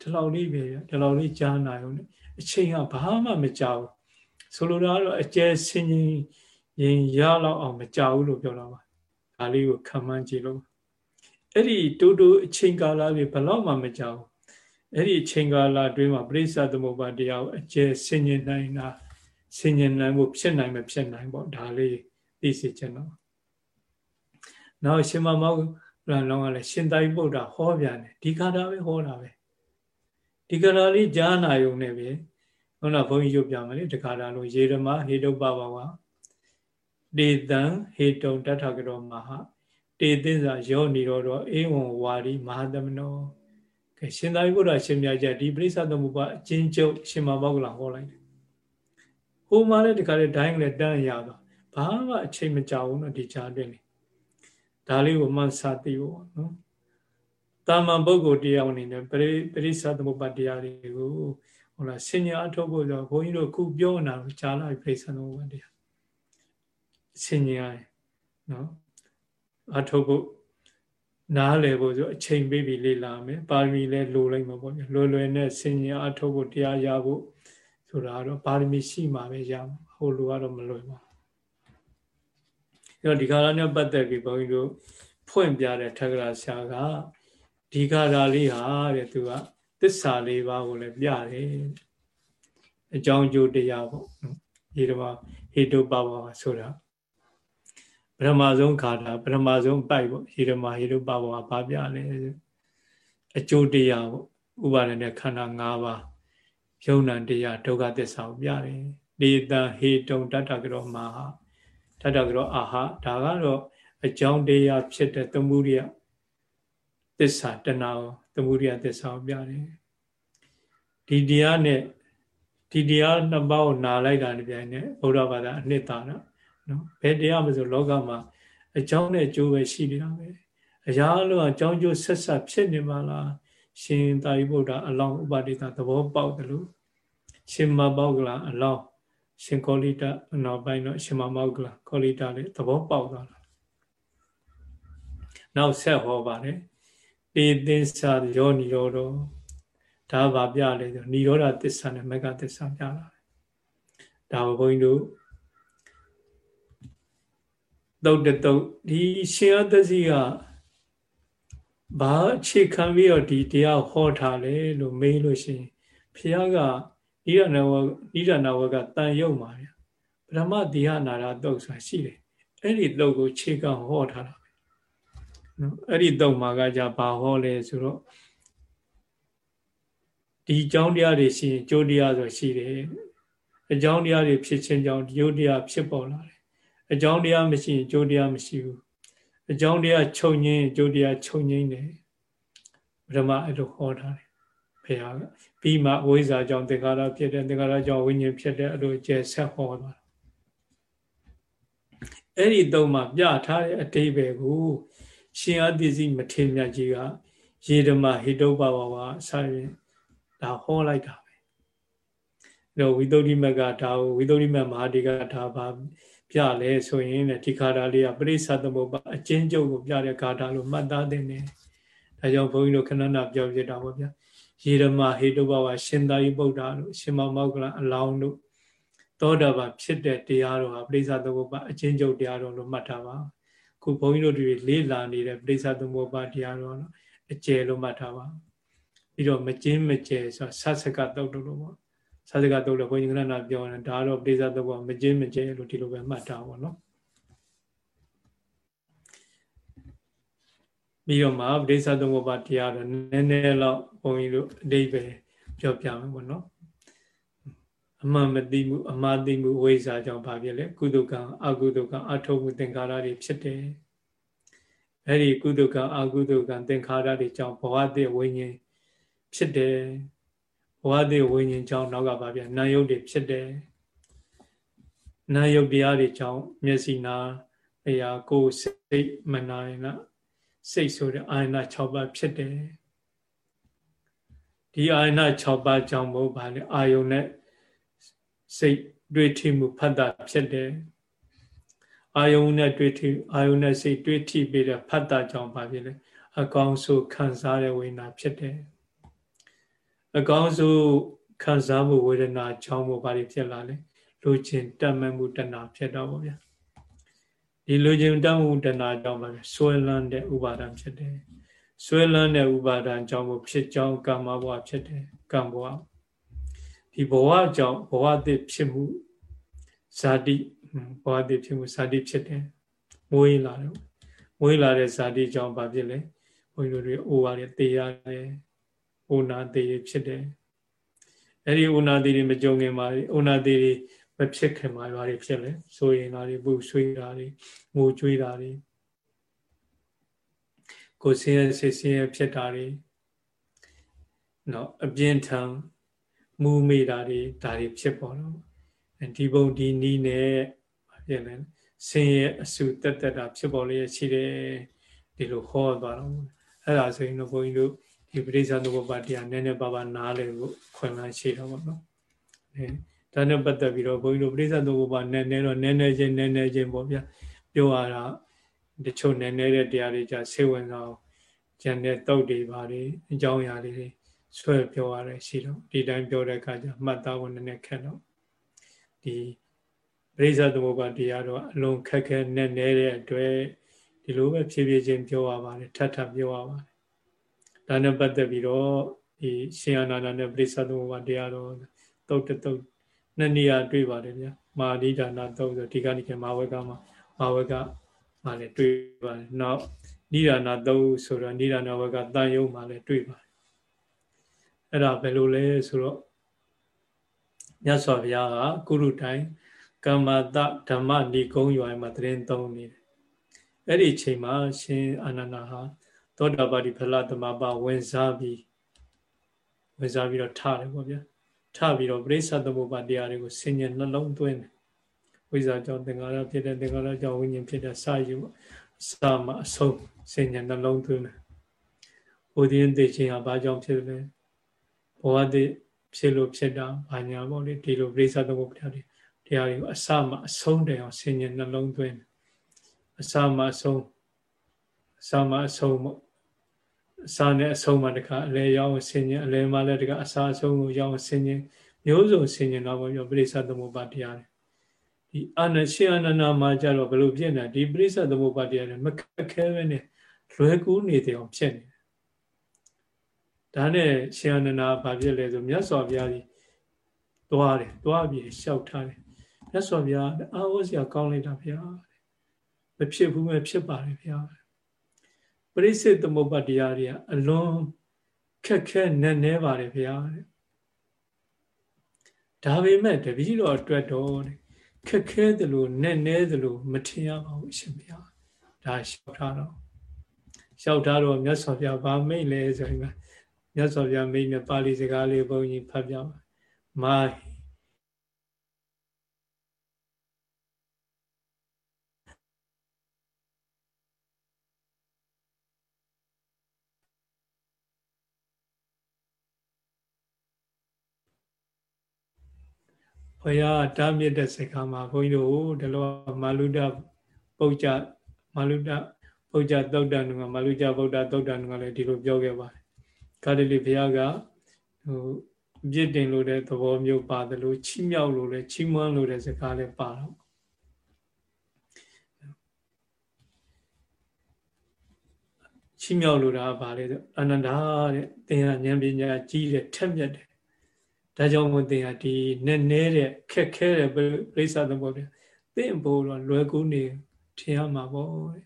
ဒီလောက်လေးပဲဒီလောက်လေးကြားနာရုံနဲ့အချိန်ကဘာမှမကြောက်ဆိုလိုတာကတော့အကျယ်ဆင်ញင် ရင်ရလောက်အောင်မကြောက်ဘူးလို့ပြောတာပါဒါလေးကိုခံမှန်းကြည့်လို့အဲ့ဒီတူတူအချိန်ကာလတွေဘယ်တော့မှမကြောက်အဲ့ဒီအချိန်ကာလအတွင်းမှာပရိစ္ဆသမုပ္ပါတရားကိုအကျယ်ဆင်ញင်နိုင်တာဆင်ញင်နိုင်ဖို့ဖြစ်နိုင်မဖြစ်နိုင်ပေါ့ဒါလေးသိစေချင်တော့နောက်ရှင်မမောရန်လောင်းကလည်းရှင်သာရိပုတ္တဟောပြန်တယ်ဒီခါတာပဲဟောတာပဲဒီကရာလေးကြားနာယုံနဲ့ပဲခုနဘုန်းကြီးရုပ်ပြမယ်လေဒီခါတာလို့ရေဓမဟေတုပ္ပဘဝ ဒေတံဟေတုံတထကရောမဟာတေသစ္စာယောနိရောဓအေဝံဝါရီမဟာသမနောကဲရှင်သာရိပုတ္တရှင်မြတ်ကျဒီပရိစ္ဆသမုပ္ပါအချင်းချုပ်ရှင်မဘောကလာဟောလိုက်တယ်ဟိုမှာလည်းဒီခါလေးဒိုင်းကလေးတန်းရသွားဘာမှအချိန်မကြာဘူးနော်ဒီကြားအတွင်းလေးဒါလေးကိုမှစသိဖို့နော်တာမန်ပုဂ္ဂိုလ်တရားအနေနဲ့ပရိပရိသသမုပ္ပါတရားတွေကိုဟုတ်လားဆင်ညာအထုတ်ဖို့ဆိုဘုန်းကြီးတို့ခုပြောနေတာကိုကြားလိုက်ပရိသသမုပ္ပါတရား ဆင်ညာနော်အထုတ်ဖို့နားလည်ဖို့ဆိုအချိန်ပေးပြီးလေ့လာမယ်ပါရမီလည်းလိုလိုက်မှာပေါ့ဗျလွယ်လွယ်နဲ့ဆင်ညာအထုတ်ဖို့တရားရဖို့ဆိုတာတော့ပါရမီရှိမှပဲရမှာဟိုလိုကတော့မလွယ်ပါဘူးအဲ့တော့ဒီခါရနဲ့ပတ်သက်ပြီးဘုန်းကြီးတို့ဖွင့်ပြတဲ့ထက္ကရာဆရာကဒီခါရာလေးဟာတဲ့သူကသစ္စာလေးပါးကိုလည်းပြတယ်အကြောင်းကျိုးတရားပေါ့ဒီတော့ဟေတုပဝါဆိုတာ ပထမဆုံးခါတာပထမဆုံးပိုက်ပေါ့ဟေရမဟေတုပဝါဘာပြလဲအကျိုးတရားပေါ့ဥပါဒနဲ့ခန္ဓာ၅ပါးယုံ nant တရားဒုက္ခသစ္စာကိုပြတယ်ဒေတံဟေတုံတတ္တကရောမာတတ္တကရောအာဟဒါကတော့အကြောင်းတရားဖြစ်တဲ့သမုဒိယသစ္စာတဏှာသမုဒိယသစ္စာကိုပြတယ်ဒီတရားနဲ့ဒီတရားနှစ်ပါးကိုနာလိုက်တာနဲ့ပြိုင်နေဗုဒ္ဓဘာသာအနှစ်သာရ နော်ဘယ်တရားမဆိုလောကမှာအကြောင်းနဲ့အကျိုးပဲရှိနေတာပဲအရာလို့အကြောင်းကျိုးဆက်ဆက်ဖြစ်နေပါလားရှင်သာရိပုတ္တအလောင်းဥပါဒိတာသဘောပေါက်တယ်လို့ရှင်မပေါက်ကလာအလောင်းရှင်ကောလိတနောက်ပိုင်းတော့ရှင်မမောက်ကလာကောလိတလေးသဘောပေါက်သွားတာနောက်ဆက်ဟောပါတယ်တေသစ္စာရောနိရောဓဒါဘာပြလဲဆိုနိရောဓသစ္စာနဲ့မဂ္ဂသစ္စာပြလာတယ်ဒါဘုန်းကြီးတို့ တုတ်တုတ်ဒီရှင်အသက်စီကဘာအခြေခံပြီးတော့ဒီတရားဟောထားလဲလို့မေးလို့ရှိရင်ဘုရားကဣရဏဝဣရဏဝကတန်ရုပ်ပါဗျာပရမတိဟနာရတုတ်ဆိုတာရှိတယ်အဲ့ဒီတုတ်ကိုခြေကဟောထားတာပဲနော်အဲ့ဒီတုတ်မှာကじゃဘာဟောလဲဆိုတော့ဒီအကြောင်းတရားတွေရှိရင်ကျိုးတရားဆိုရှိတယ်အကြောင်းတရားတွေဖြစ်ခြင်းကြောင့်ဒီယုတ်တရားဖြစ်ပေါ်လာတယ် အကြောင်းတရားမရှိရင်ကျိုးတရားမရှိဘူးအကြောင်းတရားချုပ်ငင်းကျိုးတရားချုပ်ငင်းတယ်ပထမအဲ့လိုဟောထားတယ်ဘုရားကပြီးမှဝိဇ္ဇာကြောင့်သင်္ခါရဖြစ်တယ်သင်္ခါရကြောင့်ဝိညာဉ်ဖြစ်တယ်အဲ့လိုကျယ်ဆက်ဟောသွားအဲ့ဒီသုံးမှာပြထားတဲ့အတိဘယ်ကိုရှင်အသစ္စည်းမထေမြတ်ကြီးကရေဓမ္မဟိတုပ္ပဝါဝါဆိုရင်ဒါဟောလိုက်တာပဲအဲ့တော့ဝိသုဒ္ဓိမကဒါကိုဝိသုဒ္ဓိမမဟာဒီကဒါပါ ပြလဲဆိုရင်ဒီခါတာလေးကပရိသသမုပ္ပါအချင်းကျုပ်ကိုပြတဲ့ခါတာလို့မှတ်သားသင့်တယ်ဒါကြောင့်ဘုန်းကြီးတို့ခဏနာပြောပြတာပေါ့ဗျာရေရမဟေတုဘဝရှင်သာရိပုတ္တတို့ရှင်မောမောကလအလောင်းတို့သောတာပန်ဖြစ်တဲ့တရားတော်ဟာပရိသသမုပ္ပါအချင်းကျုပ်တရားတော်လို့မှတ်ထားပါခုဘုန်းကြီးတို့တွေလေးလာနေတဲ့ပရိသသမုပ္ပါတရားတော်အကျယ်လို့မှတ်ထားပါပြီးတော့မကျင်းမကျယ်ဆိုဆတ်စကတုတ်လို့ပေါ့ ဆတ်စကတုတ်လို့ဘုန်းကြီးကနာပြောတယ်ဒါတော့ပရိသသမုပ္ပါမကျင်းမကျယ်လို့ဒီလိုပဲမှတ်ထားပါတော့ပြီးတော့မှပဋိစ္စသမုပ္ပါတရားတော့နည်းနည်းတော့ဘုန်းကြီးတို့အတိပဲပြောပြမယ်ပေါ့နော်အမှန်မသိမှုအမှားသိမှုဝိဇ္ဇာကြောင့်ဘာဖြစ်လဲကုသကံအကုသကံအထုံးမှုသင်္ခါရတွေဖြစ်တယ်အဲ့ဒီကုသကံအကုသကံသင်္ခါရတွေကြောင့်ဘဝတည်းဝိညာဉ်ဖြစ်တယ် ဘဝတည်းဝိညာဉ်ကြောင့်နောက်ကဘာဖြစ်နာယုတ်တွေဖြစ်တယ်နာယုတ်တရားတွေကြောင့်မျက်စိနာအရာကိုယ်စိတ်မနာရင်လားစိတ်ဆိုတဲ့အာရဏ6ပါးဖြစ်တယ်ဒီအာရဏ6ပါးကြောင့်မို့ပါလေအာယုန်နဲ့စိတ်တွေးထိမှုဖတ်တာဖြစ်တယ်အာယုန်နဲ့တွေးထိအာယုန်နဲ့စိတ်တွေးထိပြီးတဲ့ဖတ်တာကြောင့်ပါဖြစ်လေအကောင်းဆုံးခံစားတဲ့ဝေဒနာဖြစ်တယ် အကောင်းဆုံးခံစားမှုဝေဒနာကြောင့်မို့ပါဖြစ်လာလေလူချင်းတတ်မှတ်မှုတဏှာဖြစ်တော့ပါဗျာဒီလူချင်းတောင်းမှုတဏှာကြောင့်ပါဆွဲလန်းတဲ့ဥပါဒံဖြစ်တယ်ဆွဲလန်းတဲ့ဥပါဒံကြောင့်ကိုဖြစ်ကြောင်းကာမဘဝဖြစ်တယ်ကံဘဝဒီဘဝကြောင့်ဘဝသစ်ဖြစ်မှုဇာတိဘဝသစ်ဖြစ်မှုဇာတိဖြစ်တယ်မွေးလာတယ်မွေးလာတဲ့ဇာတိကြောင့်ဘာဖြစ်လဲဘုန်းကြီးတို့တွေအိုရတယ်တေရတယ် အိုနာတေဖြစ်တယ်အဲ့ဒီအိုနာတေတွေမကြုံခင်မှာအိုနာတေတွေမဖြစ်ခင်မှာဘာတွေဖြစ်လဲဆိုရင်တာတွေပူဆွေးတာတွေငိုကြွေးတာတွေကိုယ်ဆင်းရဲဆင်းရဲဖြစ်တာတွေနော်အပြင်းထန်မူမိတာတွေဒါတွေဖြစ်ပေါ်တော့ဒီပုံဒီနီးနဲ့ဖြစ်လဲဆင်းရဲအဆူတက်တက်တာဖြစ်ပေါ်လျက်ရှိတယ်ဒီလိုဟောသွားတော့အဲ့ဒါဆိုရင်တော့ဘုန်းကြီးတို့ ဒီပရိစ္ဆသမုပ္ပါတရားနည်းနည်းပါးပါးနားလည်ဖို့ခွင့်လန်းရှိတော့ပေါ့နော်အဲဒါနဲ့ပတ်သက်ပြီးတော့ဘုန်းကြီးတို့ပရိစ္ဆသမုပ္ပါနည်းနည်းတော့နည်းနည်းချင်းနည်းနည်းချင်းပေါ့ဗျာပြောရတာတချို့နည်းနည်းတဲ့တရားတွေじゃဆေးဝင်ဆောင်ကျန်တဲ့တုတ်တွေပါလေအကြောင်းအရာတွေဆွဲပြောရတယ်ရှိတော့ဒီတိုင်းပြောတဲ့အခါကျမှတ်သားဖို့နည်းနည်းခက်တော့ဒီပရိစ္ဆသမုပ္ပါတရားတော့အလုံးခက်ခဲနည်းနည်းတဲ့အတွက်ဒီလိုပဲဖြည်းဖြည်းချင်းပြောရပါတယ်ထပ်ထပ်ပြောရပါတယ် ဒါနဲ့ပတ်သက်ပြီးတော့ဒီရှင်အနန္ဒနဲ့ပရိစ္ဆသမုပ္ပါတရားတော့တုတ်တုတ်နှစ်နေရာတွေ့ပါတယ်ဗျာမာရိဒါနာတုတ်ဆိုဒီကနေ့ကမာဝကမှာမာဝကမှာလည်းတွေ့ပါတယ်နောက်နိဒာနာတုတ်ဆိုတော့နိဒာနာဝကတန်ယုံမှာလည်းတွေ့ပါတယ်အဲ့ဒါဘယ်လိုလဲဆိုတော့မြတ်စွာဘုရားကကုရုတိုင်းကမ္မတဓမ္မဏီကုံရွာမှာတရင်သုံးနေတယ်အဲ့ဒီအချိန်မှာရှင်အာနန္ဒဟာ သောတာပတိဖလသမဘာဝင်စားပြီးဝင်စားပြီးတော့ထတယ်ပေါ့ဗျာထပြီးတော့ပြိဿသမုပ္ပါတရားတွေကိုဆင်ញံနှလုံးသွင်းတယ်ဝိဇ္ဇာကြောင့်သင်္ခါရဖြစ်တဲ့သင်္ခါရကြောင့်ဝိညာဉ်ဖြစ်တဲ့စာယူအစမအဆုံးဆင်ញံနှလုံးသွင်းတယ်ဘုဒ္ဓရင်သိခြင်းဟာဘာကြောင့်ဖြစ်လဲဘဝတည်ဖြစ်လို့ဖြစ်တာဘာညာပေါ့လေဒီလိုပြိဿသမုပ္ပါတရားတွေတရားတွေကိုအစမအဆုံးတည်းအောင်ဆင်ញံနှလုံးသွင်းတယ်အစမအဆုံးအစမအဆုံးပေါ့ အစာနဲ့အဆုံးမှတခါအလဲရောက်ဆင်ញင်အလဲမှလည်းတခါအစာအဆုံးကိုရောက်ဆင်ញင်မျိုးစုံဆင်ញင်တော့ပြောပရိစ္ဆသမုပ္ပါတရားတွေဒီအာနရှင်အနန္နာမှာကြတော့ဘယ်လိုဖြစ်နေဒီပရိစ္ဆသမုပ္ပါတရားတွေမခက်ခဲပဲနဲ့လွယ်ကူးနေတဲ့အောင်ဖြစ်နေတယ်ဒါနဲ့ရှင်အနန္နာဘာဖြစ်လဲဆိုမြတ်စွာဘုရားကြီးသွားတယ်သွားပြီးလျှောက်ထားတယ်မြတ်စွာဘုရားအာဝဇ္ဇာကောင်းလိုက်တာဘုရားမဖြစ်ဘူးမဲ့ဖြစ်ပါတယ်ဘုရား ပရိစ္ဆေသမုပ္ပါတရားတွေကအလွန်ခက်ခဲနက်နဲပါတယ်ဗျာတဲ့ဒါပေမဲ့တပည့်တော်အတွက်တော့ခက်ခဲသလိုနက်နဲသလိုမထင်ရပါဘူးရှင်ဗျာဒါလျှောက်ထားတော့လျှောက်ထားတော့မြတ်စွာဘုရားဗာမိတ်လဲဆိုရင်မြတ်စွာဘုရားမိတ်နဲ့ပါဠိစကားလေးဘုန်းကြီးဖတ်ပြပါမာ ဘုရားတားမြစ်တဲ့စကားမှာဘုန်းကြီးတို့ဒီလိုမာလုဒပုတ်ကြမာလုဒပုတ်ကြသုတ်တန်ကမာလုကြဗုဒ္ဓသုတ်တန်ကလည်းဒီလိုပြောခဲ့ပါတယ်။ကာတလီဘုရားကဟိုပြစ်တင်လို့တဲ့သဘောမျိုးပါတယ်လို့ချီးမြှောက်လို့လည်းချီးမွမ်းလို့တဲ့စကားလည်းပါတော့ချီးမြှောက်လို့တာကဘာလဲဆိုအနန္ဒာတဲ့သင်ဟာဉာဏ်ပညာကြီးတဲ့ထက်မြက်တယ် ဒါကြောင့်မို့သင်ဟာဒီနဲ့နဲတဲ့ခက်ခဲတဲ့ပြိဿသဘောပြသင်ဖို့တော့လွယ်ကူနေထင်ရမှာပေါ့တဲ့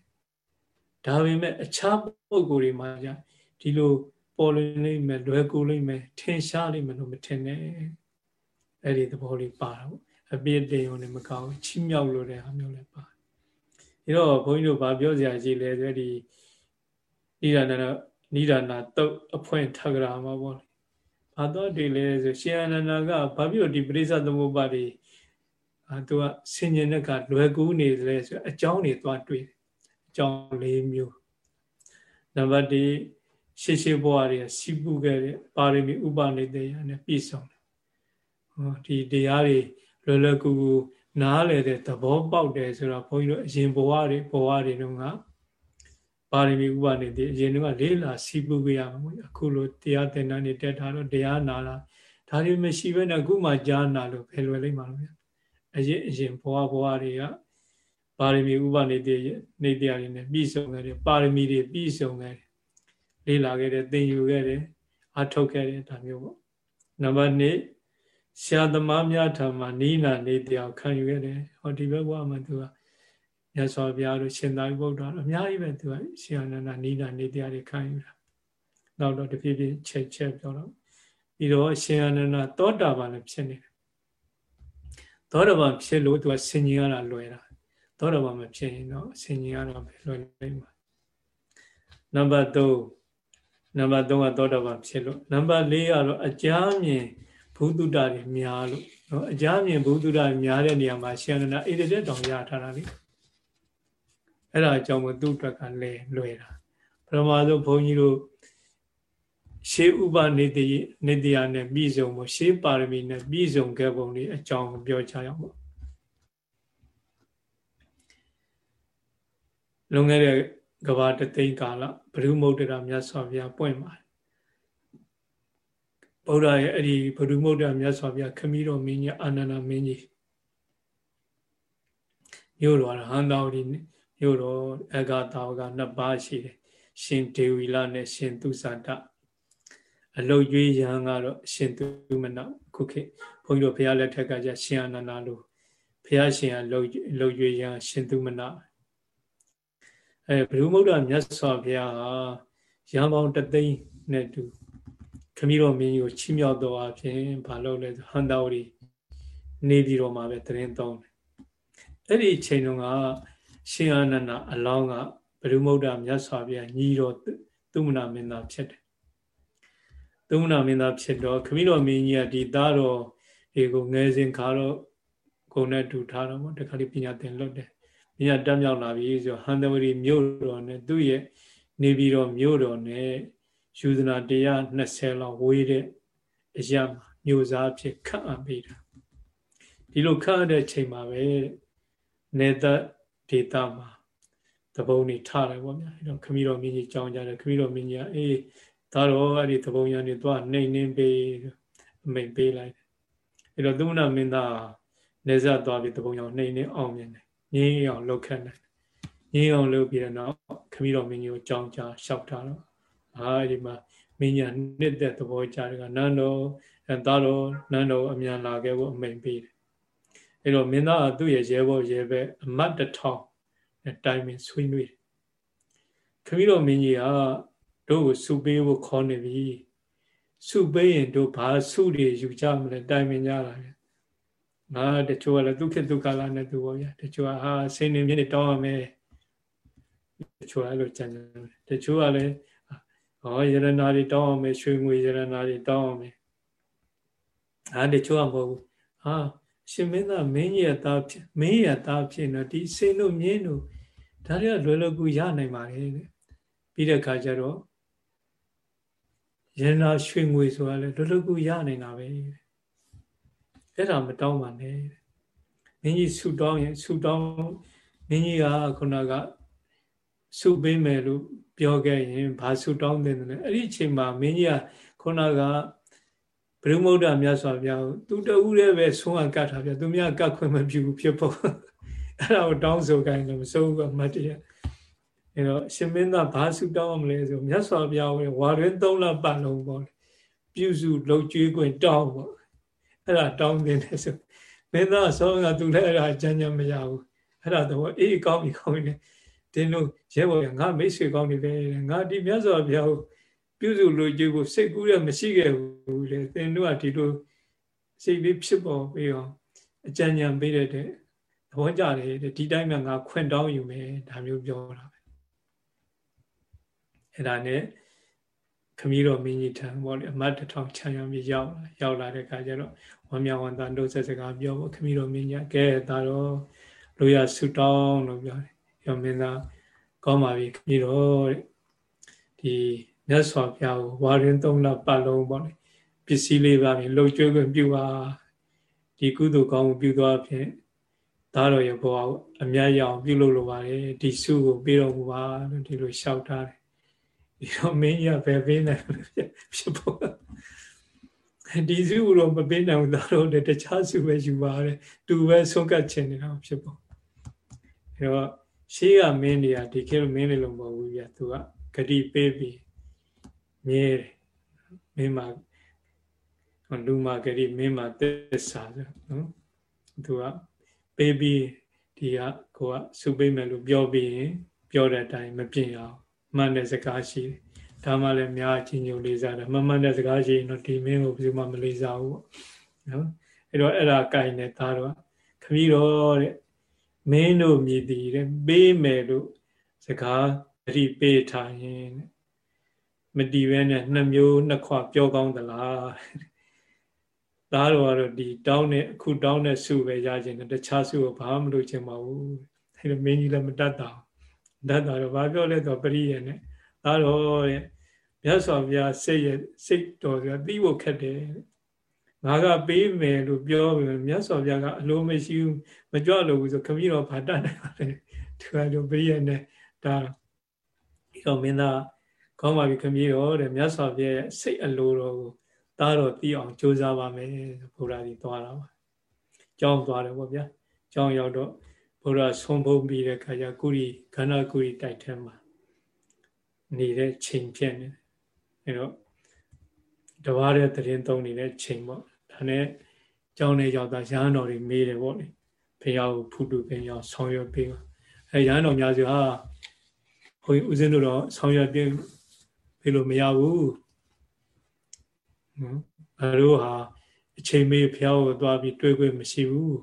ဒါပေမဲ့အခြားပုံကိုယ်တွေမှာじゃဒီလိုပေါ်လွင်လိမ့်မယ်လွယ်ကူလိမ့်မယ်ထင်ရှားလိမ့်မယ်လို့မထင်နဲ့အဲ့ဒီသဘောလေးပါတာပေါ့အပြည့်တင်ရုံနဲ့မကောင်းချီးမြှောက်လို့တဲ့ဟာမျိုးလည်းပါတယ်အဲတော့ဘုန်းကြီးတို့ဗာပြောစရာရှိလဲဆိုဒီနိဒာနာနိဒာနာတုတ်အဖွင့်ထကရာမှာပေါ့ ဘာတော့ဒီလဲဆိုရှင်အနန္ဒာကဘာဖြစ်လို့ဒီပရိစ္ဆသမုပ္ပါဒ်အာသူကဆင်ញင်တဲ့ကလွယ်ကူးနေတယ်ဆိုအကြောင်းတွေသွားတွေ့တယ်အကြောင်း၄မျိုးနံပါတ်1ရှေ့ရှေ့ဘဝတွေစီးပူးခဲ့တဲ့ပါရမီဥပနိဒေယနဲ့ပြည့်စုံတယ်ဟောဒီတရားတွေလွယ်လွယ်ကူကူနားလည်တဲ့သဘောပေါက်တယ်ဆိုတော့ဘုန်းကြီးတို့အရင်ဘဝတွေဘဝတွေတုန်းက ပါရမီဥပနေသည်အရင်ကလေးလာစီးပူကြရမှာမို့အခုလိုတရားသင်တန်းတွေတက်ထားတော့တရားနာလာဒါတွေမရှိဘဲနဲ့အခုမှကြားနာလို့ဘယ်လွယ်လိမ့်မှာလဲအရင်အရင်ဘဝဘဝတွေကပါရမီဥပနေသည်နေတရားတွေနဲ့ပြည့်စုံခဲ့တယ်ပါရမီတွေပြည့်စုံခဲ့တယ်လေးလာခဲ့တယ်သင်ယူခဲ့တယ်အထုတ်ခဲ့တယ်ဒါမျိုးပေါ့နံပါတ်2ဆရာသမားများထံမှာနိနာနေတရားခံယူခဲ့တယ်ဟောဒီဘက်ဘဝမှာသူက မြတ်စွာဘုရားတို့ရှင်သာရိပုတ္တရာအများကြီးပဲသူကရှင်အနန္ဒနိဒာနေတရားတွေခံယူတာနောက်တော့တဖြည်းဖြည်းချက်ချက်ပြောတော့ပြီးတော့ရှင်အနန္ဒသောတာပန်လည်းဖြစ်နေတယ်သောတာပန်ဖြစ်လို့သူကဆင်ញင်ရတာလွယ်တာသောတာပန်မဖြစ်ရင်တော့ဆင်ញင်ရတော့ပဲလွယ်လိမ့်မှာနံပါတ်3နံပါတ်3ကသောတာပန်ဖြစ်လို့နံပါတ်4ကတော့အကြမ်းမြင်ဘုဒ္ဓတာတွေများလို့နော်အကြမ်းမြင်ဘုဒ္ဓတာများတဲ့နေရာမှာရှင်အနန္ဒဣတိတက်တောင်ရထားတာလေ အဲ့ဒါအကြောင်းကိုသူ့အတွက်ကလဲလွယ်တာပထမဆုံးဘုန်းကြီးတို့ရှေးဥပနေတိနေတယနဲ့ပြည်စုံဖို့ရှေးပါရမီနဲ့ပြည်စုံခဲ့ပုံလေးအကြောင်းကိုပြောချရအောင်ပေါ့လွန်ခဲ့တဲ့ကဘာတသိန်းကာလဘုရုမုဒ္ဒရာမြတ်စွာဘုရားပွင့်ပါတယ်ဗုဒ္ဓရဲ့အဲ့ဒီဘုရုမုဒ္ဒရာမြတ်စွာဘုရားခမည်းတော်မင်းကြီးအာနန္ဒမင်းကြီးမြို့တော်ဟန်တော်ဒီ မြို့တော်အဂါတာဝကနှစ်ပါးရှိတယ်ရှင်ဒေဝီလနဲ့ရှင်သူဇာတအလုတ်ကျွေးရန်ကတော့ရှင်သူမနခုခေတ်ဘုန်းကြီးတို့ဘုရားလက်ထက်ကကျရှင်အာနန္ဒလို့ဘုရားရှင်ကလုတ်လုတ်ကျွေးရန်ရှင်သူမနအဲဘုရုမုဒ္ဒမြတ်စွာဘုရားဟာရန်ပေါင်းတသိန်းနဲ့တူခမည်းတော်မင်းကြီးကိုချီးမြှောက်တော်အဖြစ်ဘာလို့လဲဟန်တာဝရီနေပြီးတော့မှပဲတရင်သုံးတယ်အဲ့ဒီအချိန်တုန်းက ရှင်အာနန္ဒအလောင်းကဘုရုမုဒ္ဒမြတ်စွာဘုရားညီတော်သူမနာမင်းသားဖြစ်တယ်သူမနာမင်းသားဖြစ်တော့ခမည်းတော်မင်းကြီးကဒီသားတော်ဒီကိုငယ်စဉ်ခါတော့ဂုံနဲ့တူထားတော့တခါလေးပညာသင်လွတ်တယ်ပညာတက်မြောက်လာပြီဆိုဟန်တဝရီမြို့တော်နဲ့သူ့ရဲ့နေပြီးတော့မြို့တော်နဲ့ယူဇနာ120လောက်ဝေးတဲ့အရာမြို့စားဖြစ်ခန့်အပ်ပေးတာဒီလိုခန့်အပ်တဲ့ချိန်မှာပဲနေသက် ဒေတာမှာသဘုံနေထားတယ်ပေါ့ဗျာအဲတော့ခမီးတော်မင်းကြီးကြောင်းကြတယ်ခမီးတော်မင်းကြီးကအေးဒါတော့အဲ့ဒီသဘုံရံနေသွားနှိမ့်နှင်းပေးအမိန်ပေးလိုက်တယ်အဲတော့သုမနာမင်းသားနေဆက်သွားပြီးသဘုံရံနှိမ့်နှင်းအောင်မြင်တယ်ငင်းအောင်လှုပ်ခတ်တယ်ငင်းအောင်လုပ်ပြီးတော့ခမီးတော်မင်းကြီးကိုကြောင်းကြလျှောက်တာတော့အာဒီမှာမင်းညာနှစ်သက်သဘောကြတယ်ကနန်းတော်အဲသားတော်နန်းတော်အမြန်လာခဲ့ဖို့အမိန်ပေးတယ် အဲတော့မင်းသားကသူ့ရဲ့ရဲဘော်ရဲဘက်အမတ်တထောင်တိုင်ပင်ဆွေးနွေးတယ်ခမီးတော်မင်းကြီးကတို့ကိုစုပေးဖို့ခေါ်နေပြီစုပေးရင်တို့ဘာစုတွေယူကြမလဲတိုင်ပင်ကြတာလေငါတချို့ကလည်းဒုက္ခဒုက္ခလာနဲ့သူပေါ့ဗျာတချို့ကဟာဆင်းနေမြင့်တောင်းရမယ်တချို့ကအဲ့လိုကြံတယ်တချို့ကလည်းဟောယရနာတွေတောင်းအောင်မယ်ရွှေငွေယရနာတွေတောင်းအောင်မယ်ဟာတချို့ကမဟုတ်ဘူးဟာ ရှင်မင်းသားမင်းကြီးရဲ့သားဖြစ်မင်းရဲ့သားဖြစ်တော့ဒီစိတ်လို့မြင်းလို့ဒါတွေကလွယ်လွယ်ကူရနိုင်ပါလေတဲ့ပြီးတဲ့အခါကျတော့ယရနာရွှေငွေဆိုတာလေလွယ်လွယ်ကူရနိုင်တာပဲအဲ့ဒါမတောင်းပါနဲ့မင်းကြီးဆူတောင်းရင်ဆူတောင်းမင်းကြီးကခုနကဆုပေးမယ်လို့ပြောခဲ့ရင်ဘာဆုတောင်းတယ်လဲအဲ့ဒီအချိန်မှာမင်းကြီးကခုနက ဘုရုမုဒ္ဒမြတ်စွာဘုရားကိုသူတူးတည်းပဲဆုံးအကတ်ထားပြသူများကတ်ခွင့်မပြုဘူးဖြစ်ဖို့အဲ့ဒါကိုတောင်းဆိုခိုင်းလို့မစိုးဘူးကမတ်တရအဲ့တော့ရှင်မင်းသားဘာဆုတောင်းအောင်လဲဆိုမြတ်စွာဘုရားကိုဝါရင်း၃လပတ်လုံးပေါ့ပြုစုလှုပ်ကြွေးခွင့်တောင်းပေါ့အဲ့ဒါတောင်းတင်တယ်ဆိုမင်းသားဆောကသူလည်းအဲ့ဒါကြမ်းကြမ်းမရဘူးအဲ့ဒါတော့အေးကောင်းပြီကောင်းပြီတင်းတို့ရဲဘော်ကငါမိတ်ဆွေကောင်းနေတယ်ငါဒီမြတ်စွာဘုရားကို ပြုစုလို့ကြည့်ဖို့စိတ်ကူးရမရှိခဲ့ဘူးလေတင်းတို့ကဒီလိုစိတ်လေးဖြစ်ပေါ်ပြီးအောင်အကြံဉာဏ်ပေးတဲ့တဲ့သဘောကြတယ်ဒီတိုင်းမှာငါခွင့်တောင်းယူမယ်ဒါမျိုးပြောတာပဲအဲ့ဒါနဲ့ခမီးတော်မင်းကြီးထံပေါ့လေအမတ်တထောင်ချမ်းရမြေရောက်လာရောက်လာတဲ့အခါကျတော့ဝမ်းမြောက်ဝမ်းသာတို့ဆက်စကားပြောဖို့ခမီးတော်မင်းကြီးကဲဒါတော့လူရဆူတောင်းလို့ပြောတယ်ရောမင်းသားကောင်းပါပြီခမီးတော်ဒီ မြတ်စွာဘုရားကိုဝါရင်သုံးလပတ်လုံးပေါ့လေပစ္စည်းလေးပါပြီလှုပ်ကြွခွင့်ပြုပါဒီကုသိုလ်ကောင်းမှုပြုသွားဖြင့်သားတော်ရဲ့ဘဝကိုအမြတ်ရအောင်ပြုလုပ်လိုပါတယ်ဒီစုကိုပေးတော်မူပါလို့ဒီလိုလျှောက်ထားတယ်ဒီတော့မင်းကြီးကဘယ်ပေးနိုင်ဖြစ်ဖို့ဒီစုတော့မပေးနိုင်ဘူးသားတော်လည်းတခြားစုပဲယူပါတယ်သူပဲဆုံးကတ်ချင်နေတာဖြစ်ဖို့အဲတော့ရှေးကမင်းတွေကဒီခေတ်မင်းတွေလို့မဟုတ်ဘူးပြသူကဂတိပေးပြီး မြဲတယ်မင်းမှာလူမာဂတိမင်းမှာသစ္စာဆိုနော်သူကပေးပြီးဒီကကိုကစုပေးမယ်လို့ပြောပြီးရင်ပြောတဲ့အတိုင်းမပြင်းအောင်မှန်တဲ့စကားရှိတယ်ဒါမှလည်းများချင်းညိုလေးစားတယ်မမှန်တဲ့စကားရှိရင်တော့ဒီမင်းကိုဘယ်သူမှမလေးစားဘူးပေါ့နော်အဲ့တော့အဲ့ဒါကင်နေသားတော့ခမီးတော့တဲ့မင်းတို့မြည်တည်တဲ့ပေးမယ်လို့စကားအတိပေးထားရင် မတီးပဲနဲ့နှစ်မျိုးနှစ်ခွပြောကောင်းသလားသားတော်ကတော့ဒီတောင်းတဲ့အခုတောင်းတဲ့စုပဲရခြင်းနဲ့တခြားစုကိုဘာမှမလုပ်ချင်ပါဘူးအဲလိုမင်းကြီးလည်းမတတ်တာတတ်တာတော့ဘာပြောလဲတော့ပရိယေနဲ့ဒါတော့တဲ့မြတ်စွာဘုရားစိတ်ရဲ့စိတ်တော်ကသိဖို့ခက်တယ်ငါကပေးမယ်လို့ပြောပြီးမြတ်စွာဘုရားကအလိုမရှိဘူးမကြွလို့ဘူးဆိုခမည်းတော်ဘာတတ်နိုင်ပါလဲသူကတော့ပြည့်ရနဲ့ဒါဒီတော့မင်းသား ကောင်းပါပြီခမည်းတော်တဲ့မြတ်စွာဘုရားရဲ့စိတ်အလိုတော်ကိုသားတော်သိအောင်ကြိုးစားပါမယ်ဘုရားကြီးသွားတာပါကြောင်းသွားတယ်ပေါ့ဗျာကြောင်းရောက်တော့ဘုရားဆုံးဖုံးပြီးတဲ့ခါကျကုရီခန္ဓာကုရီတိုက်ထဲမှာနေတဲ့ချိန်ဖြစ်နေတယ်အဲတော့တဘာတဲ့တရင်သုံးနေတဲ့ချိန်ပေါ့ဒါနဲ့ကြောင်းနေရောက်တာရဟန်းတော်တွေမေးတယ်ပေါ့လေဘုရားကိုဖူးတူပင်ရောက်ဆောင်ရွက်ပေးပါအဲရဟန်းတော်များစုဟာဘုန်းကြီးဦးဇင်းတို့တော့ဆောင်ရွက်ပေး ပေးလို့မရဘူးနော်အဲတို့ဟာအချိန်မေးဘုရားကိုသွားပြီးတွေ့ခွင့်မရှိဘူး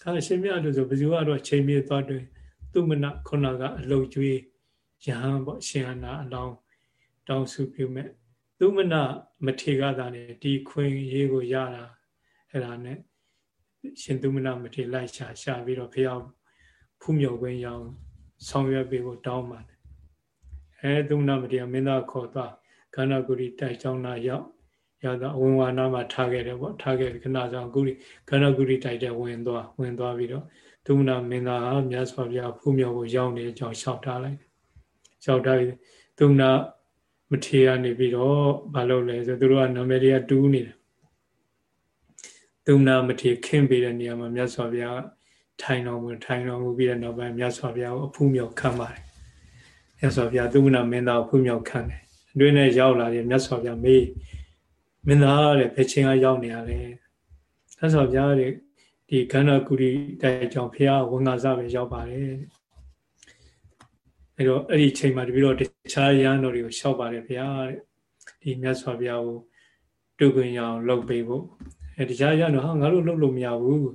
ဒါအရှင်မြတ်တို့ဆိုဘယ်သူကတော့အချိန်မေးသွားတွေ့သူမနခုနကအလုတ်ကျွေးယဟန်ပေါ့ရှင်အနာအလောင်းတောင်းစုပြုမဲ့သူမနမထေကသာနဲ့ဒီခွင်ရေးကိုရတာအဲ့ဒါနဲ့ရှင်သူမနမထေလိုက်ရှာရှာပြီးတော့ဖះဖူးမြော်ခွင့်ရအောင်ဆောင်ရွက်ပေးဖို့တောင်းပါတယ် အဲသူမနမထေကမင်းသားခေါ်သွားခန္ဓာကိုယ်တိုက်ကြောင်းနာရောက်ရောက်တော့ဝင်ဝါနာမှာထားခဲ့တယ်ပေါ့ထားခဲ့ခဏဆောင်ကုရိခန္ဓာကိုယ်တိုက်တဲ့ဝင်သွားဝင်သွားပြီးတော့သူမနမင်းသားဟာမြတ်စွာဘုရားဖူးမြော်ကိုရောက်နေကြောင်းလျှောက်ထားလိုက်လျှောက်ထားပြီးသူမနမထေရနေပြီးတော့မလုပ်လဲဆိုသူတို့ကနာမည်တွေကတူးနေတယ်သူမနာမထေခင်းပေးတဲ့နေရာမှာမြတ်စွာဘုရားထိုင်တော်မူထိုင်တော်မူပြီးတဲ့နောက်ပိုင်းမြတ်စွာဘုရားကိုအဖူးမြောက်ခံပါတယ် မြတ်စွာဘုရားသူမနာမင်းသားအဖူးမြောက်ခံတယ်အတွင်းနဲ့ရောက်လာတယ်မြတ်စွာဘုရားမေးမင်းသားတဲ့ဘယ်ချိန်ကရောက်နေရလဲမြတ်စွာဘုရားတဲ့ဒီခန္ဓာကုရီတိုက်ကြောင့်ဘုရားဝန်ငါစပဲရောက်ပါတယ်အဲတော့အဲ့ဒီချိန်မှာတပည့်တော်တခြားရဟန်းတော်တွေကိုလျှောက်ပါတယ်ဗျာတဲ့ဒီမြတ်စွာဘုရားကိုတုခွင့်ရအောင်လုပ်ပေးဖို့အဲတခြားရဟန်းတော်ဟာငါတို့လုပ်လို့မရဘူး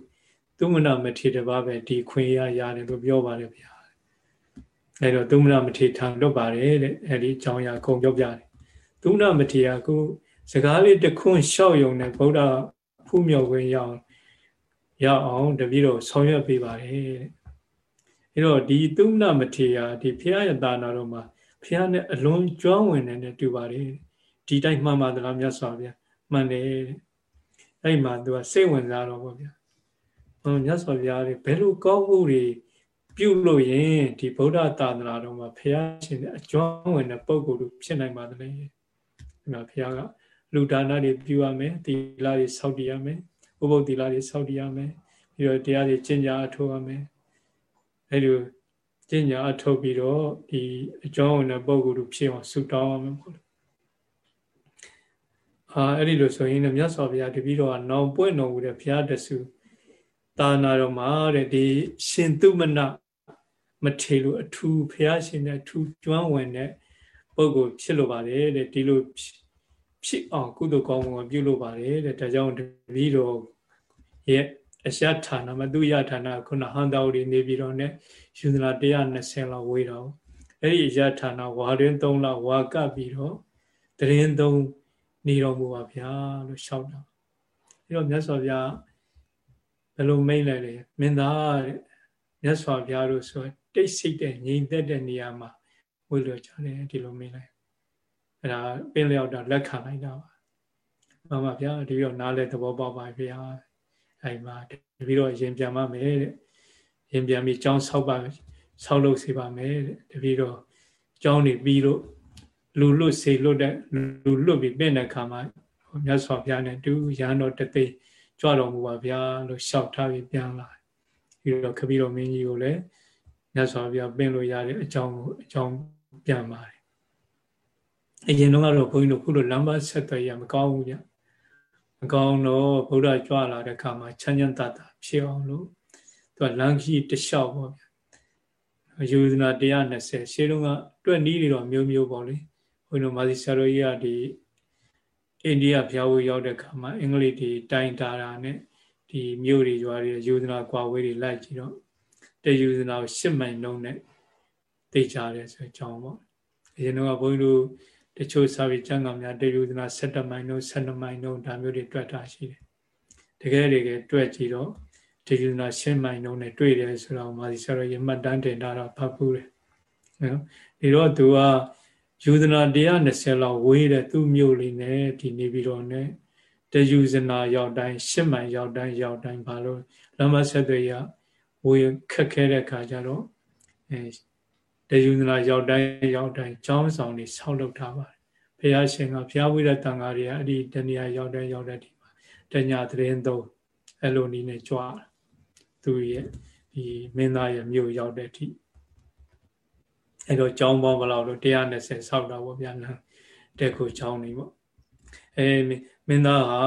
သူမနာမထေတပါးပဲဒီခွင့်ရရတယ်လို့ပြောပါတယ်ဗျာ အဲတော့သူမနာမထေထံလွတ်ပါတယ်တဲ့အဲဒီအကြောင်းအရာအကုန်ပြောပြတယ်သူမနာမထေကကိုစကားလေးတခွန်းလျှောက်ယုံနဲ့ဗုဒ္ဓဖူးမြော်ခွင့်ရအောင်ရအောင်တပည့်တော်ဆောင်ရွက်ပေးပါတယ်တဲ့အဲ့တော့ဒီသုဏမထေရဒီဖះရတာနာတော်မှာဖះနဲ့အလွန်ကျွမ်းဝင်နေတဲ့တူပါတယ်ဒီတိုင်းမှန်ပါသလားမြတ်စွာဘုရားမှန်တယ်အဲ့မှာသူကစိတ်ဝင်စားတော့ဗောဗျာဟောမြတ်စွာဘုရားတွေဘယ်လိုကောင်းမှုတွေ ပြုလို့ရင်ဒီဗုဒ္ဓသာသနာတော်မှာဖះရှင်တဲ့အကျွမ်းဝင်တဲ့ပုဂ္ဂိုလ်တို့ဖြစ်နိုင်ပါသလဲဒီမှာဖះကလူဒါနတွေပြုရမယ်သီလတွေစောင့်တည်ရမယ်ဥပုသ်သီလတွေစောင့်တည်ရမယ်ပြီးတော့တရားတွေကျင့်ကြအထောက်ရမယ်အဲ့လိုကျင့်ညာအထုတ်ပြီးတော့ဒီအကြောင်းဝင်တဲ့ပုံကိုယ်ဖြစ်အောင်ဆုတောင်းရမယ်ပေါ့အာအဲ့ဒီလိုဆိုရင်လည်းမြတ်စွာဘုရားတပည့်တော်ကနောင်ပွင့်တော်မူတဲ့ဘုရားတဆူသာနာတော်မှာတဲ့ဒီရှင်သူမန မထေလို့အထူးဘုရားရှင်နဲ့အထူးကျွမ်းဝင်တဲ့ပုံကိုဖြစ်လို့ပါတယ်တဲ့ဒီလိုဖြစ်အောင်ကုသိုလ်ကောင်းမှုပြုလို့ပါတယ်တဲ့ဒါကြောင့်တပည့်တော်ရဲ့အရှဌာနမသူယဌာနခုနဟန်တာဝရီနေပြီးတော့ ਨੇ ယူဇနာ120လောက်ဝေးတော့အဲ့ဒီယဌာနဝါရင်3လောက်ဝါကပ်ပြီးတော့တရင်3နေတော်မူပါဗျာလို့ရှောက်တာအဲ့တော့မြတ်စွာဘုရားဘယ်လိုမိတ်လဲလေမင်းသားတဲ့မြတ်စွာဘုရားတို့ဆို တိတ်ဆိတ်တဲ့ငြိမ်သက်တဲ့နေရာမှာဝေလို့ကြတယ်ဒီလိုမိတ်လိုက်အဲ့ဒါပင်လျောက်တာလက်ခံလိုက်တာပါမှန်ပါဗျာဒီတော့နားလဲသဘောပေါက်ပါဗျာအဲ့မှာတပီတော့ရင်ပြန်ပါမယ်တဲ့ရင်ပြန်ပြီးကြောင်းဆောက်ပါဆောက်လုပ်စေပါမယ်တဲ့တပီတော့ကြောင်းနေပြီးတော့လူလွတ်စေလွတ်တဲ့လူလွတ်ပြီးပြင်တဲ့ခါမှာမြတ်စွာဘုရားနဲ့တူရဟန်းတော်တသိကြွတော်မူပါဗျာလို့လျှောက်ထားပြီးပြန်လာပြီးတော့ခပီတော်မင်းကြီးကိုလည်း မြတ်စွာဘုရားပြင်လို့ရတဲ့အကြောင်းကိုအကြောင်းပြန်ပါတယ်အရင်တော့ကတော့ဘုန်းကြီးတို့ခုလိုလမ်းမဆက်သွယ်ရမကောင်းဘူးဗျအကောင်တော့ဗုဒ္ဓကြွလာတဲ့အခါမှာချမ်းချမ်းသာသာဖြစ်အောင်လို့သူကလမ်းကြီးတလျှောက်ပေါ့ဗျာယူဇနာ120ရှေးတုန်းကတွက်နီးတွေတော့မျိုးမျိုးပေါ့လေဘုန်းတော်မာစီဆရာတော်ကြီးကဒီအိန္ဒိယဘုရားဝေရောက်တဲ့အခါမှာအင်္ဂလိပ်တွေတိုင်တာတာနဲ့ဒီမြို့တွေရွာတွေယူဇနာကွာဝေးတွေလိုက်ကြည့်တော့ တယူဇနာကိုရှစ်မိုင်လုံးနဲ့သိကြတယ်ဆိုအကြောင်းပေါ့အရင်တော့ဘုန်းကြီးတို့တချို့စာပေကျမ်းဂန်များတေယုဒနာ7မိုင်နှုန်း12မိုင်နှုန်းဒါမျိုးတွေတွက်တာရှိတယ်တကယ်တကယ်တွက်ကြည့်တော့တေယုဒနာ10မိုင်နှုန်းနဲ့တွေ့တယ်ဆိုတော့မာစီဆရာရမှတ်တမ်းတင်တာတော့ဖတ်ဘူးတယ်နော်ဒီတော့သူကယူဇနာ120လောက်ဝေးတဲ့သူ့မြို့လေးနဲ့ဒီနေပြီးတော့နဲ့တယူဇနာရောက်တိုင်းရှစ်မှန်ရောက်တိုင်းရောက်တိုင်းဘာလို့လမ်းမဆက်တွေရ ဝေခက်ခဲတဲ့ခါကျတော့အဲတယူဇနာရောက်တိုင်းရောက်တိုင်းကျောင်းဆောင်တွေဆောက်လုပ်ထားပါတယ်ဘုရားရှင်ကဘုရားဝိရတန်ဃာတွေကအဲ့ဒီတဏှာရောက်တိုင်းရောက်တဲ့ဒီမှာတညာသတင်းသုံးအဲ့လိုနည်းနဲ့ကြွားသူရဲ့ဒီမင်းသားရဲ့မြို့ရောက်တဲ့အထိအဲ့တော့ကျောင်းပေါင်းဘလောက်လို့120ဆောက်တာပေါ့ဗျာလမ်းတက်ကိုကျောင်းနေပေါ့အဲမင်းသားဟာ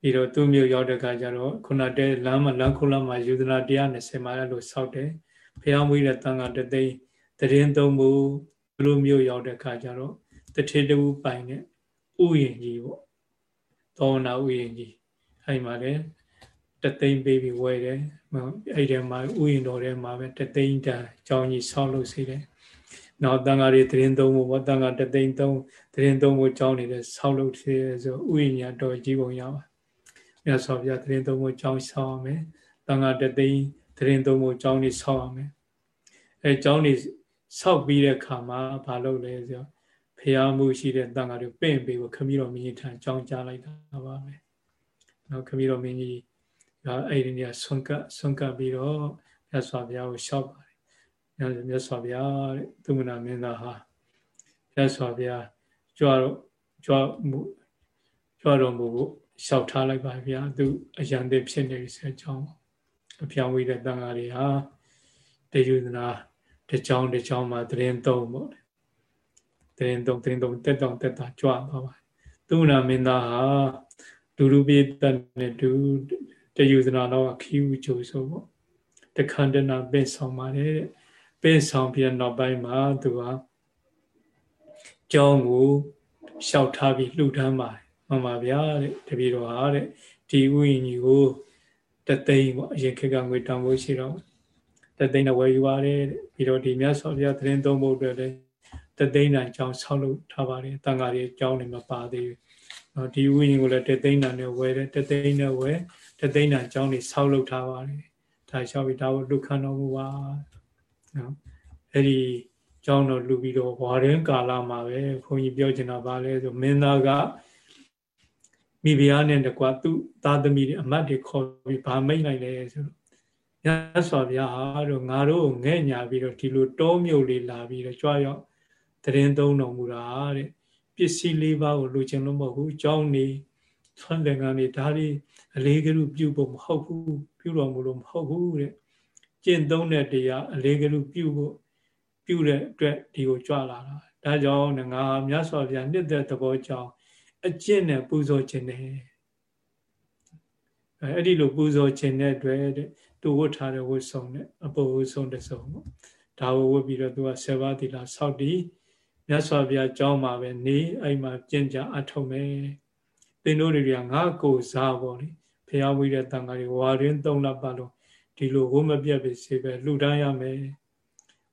ပြီးတော့သူ့မြို့ရောက်တဲ့အခါကျတော့ခုနတဲလမ်းမှာလမ်းခုလမ်းမှာယူဒနာ120မှာအဲ့လိုဆောက်တယ်ဖះမွေးတဲ့တန်ခါတသိန်းတရင်သုံးမှုလူမျိုးရောက်တဲ့အခါကျတော့တထေတူပိုင်တဲ့ဥယျင်ကြီးပေါ့သောနာဥယျင်ကြီးအဲ့မှာလည်းတသိန်းပေးပြီးဝယ်တယ်အဲ့ဒီမှာဥယျင်တော်ထဲမှာပဲတသိန်းတန်အကြောင်းကြီးဆောက်လို့စီတယ်နောက်တန်ဃာတွေတရင်သုံးဖို့တန်ဃာတသိန်းသုံးတရင်သုံးဖို့ကြောင်းနေတဲ့ဆောက်လုပ်သေးဆိုဥယျာတော်ကြီးပုံရပါ မြတ်စွာဘုရားတရင်သုံးဖို့ကြောင်းဆောက်ရမယ်တန်ဃာတသိန်းတရင်သုံးဖို့ကြောင်းနေဆောက်ရမယ်အဲကြောင်းနေဆောက်ပြီးတဲ့ခါမှာဘာလုပ်လဲဆိုဖျားမှုရှိတဲ့တန်ဃာတွေပင့်ပေးဖို့ခမည်းတော်မင်းကြီးထံကြောင်းကြားလိုက်တာပါပဲနောက်ခမည်းတော်မင်းကြီးကအဲ့ဒီနေရာဆွန့်ကပ်ဆွန့်ကပ်ပြီးတော့မြတ်စွာဘုရားကိုလျှောက်ပါမြတ်စွာဘုရားတဲ့သူမနာမင်းသားဟာမြတ်စွာဘုရားကြွတော့ကြွမှုကြွတော်မူဖို့ လျှောက်ထားလိုက်ပါဗျာသူအရန်တဲ့ဖြစ်နေပြီဆိုအကြောင်းအပြောင်းဝေးတဲ့တန်ဃာတွေဟာတယုဒနာတကြောင်တကြောင်မှာတရင်သုံးပေါ့တရင်သုံးတရင်သုံးတက်တောင်တက်တာကြွပါပါသူမနာမင်းသားဟာဒုရုပိတတ်နဲ့ဒုတယုဒနာတော့ခီးဦးကြိုးဆိုပေါ့တခန္တနာပင့်ဆောင်ပါတယ်တဲ့ပေးဆောင်ပြီးနောက်ပိုင်းမှာသူကကျောင်းကိုလျှောက်ထားပြီးလှူဒန်းပါတယ် မှန်ပါဗျာတဲ့တပည့်တော်ဟာတဲ့ဒီဥယျာဉ်ကြီးကိုတသိန်းပေါ့အရင်ခေတ်ကငွေတောင်းဖို့ရှိတော့တသိန်းတော့ဝယ်ယူပါတယ်တဲ့ပြီးတော့ဒီမြတ်စွာဘုရားသတင်းသုံးဖို့အတွက်လည်းတသိန်းတန်ကျောင်းဆောက်လုပ်ထားပါတယ်တန်ဃာတွေကျောင်းနေမှာပါသေးဘူးနော်ဒီဥယျာဉ်ကိုလည်းတသိန်းတန်နဲ့ဝယ်တယ်တသိန်းနဲ့ဝယ်တသိန်းတန်ကျောင်းနေဆောက်လုပ်ထားပါတယ်ဒါလျှောက်ပြီးဒါကိုလူခံတော်မူပါနော်အဲ့ဒီကျောင်းတော်လူပြီးတော့ဝါရင်ကာလမှာပဲဘုန်းကြီးပြောချင်တာပါလဲဆိုမင်းသားက မိဖုရားနဲ့တကွာသူ့သားသမီးတွေအမတ်တွေခေါ်ပြီးဗာမိတ်လိုက်လဲဆိုတော့မြတ်စွာဘုရားဟာတော့ငါတို့ငဲ့ညာပြီးတော့ဒီလိုတောမြုပ်လေးလာပြီးတော့ကြွားရောက်တရင်သုံးတော်မူတာတဲ့ပစ္စည်းလေးပါးကိုလူချင်လို့မဟုတ်ဘူးကျောင်းနေဆွမ်းတယ်ကနေဒါလေးအလေးကလူပြုတ်ဖို့မဟုတ်ဘူးပြုတော်မူလို့မဟုတ်ဘူးတဲ့ကျင့်သုံးတဲ့တရားအလေးကလူပြုဖို့ပြုတဲ့အတွက်ဒီကိုကြွလာတာဒါကြောင့်ငါမြတ်စွာဘုရားနှစ်သက်သဘောကြောင့် အကျင့်နဲ့ပူဇော်ခြင်းနဲ့အဲ့ဒီလိုပူဇော်ခြင်းတဲ့အတွက်တူဝတ်ထားတဲ့ဝတ်ဆောင်နဲ့အပေါ်ဝတ်ဆောင်တဲ့ဆောင်ပေါ့ဒါကိုဝတ်ပြီးတော့သူကဆေဘာတိလာဆောက်တည်မြတ်စွာဘုရားကြောင်းမှာပဲနေအဲ့မှာကျင့်ကြအထောက်မယ်သင်တို့တွေကငါကိုစားပေါ့လေဘုရားဝိရတန်ဃာတွေဝါရင်းသုံးလပတ်လုံးဒီလိုဝမပြတ်ပဲစေပဲလှူဒန်းရမယ်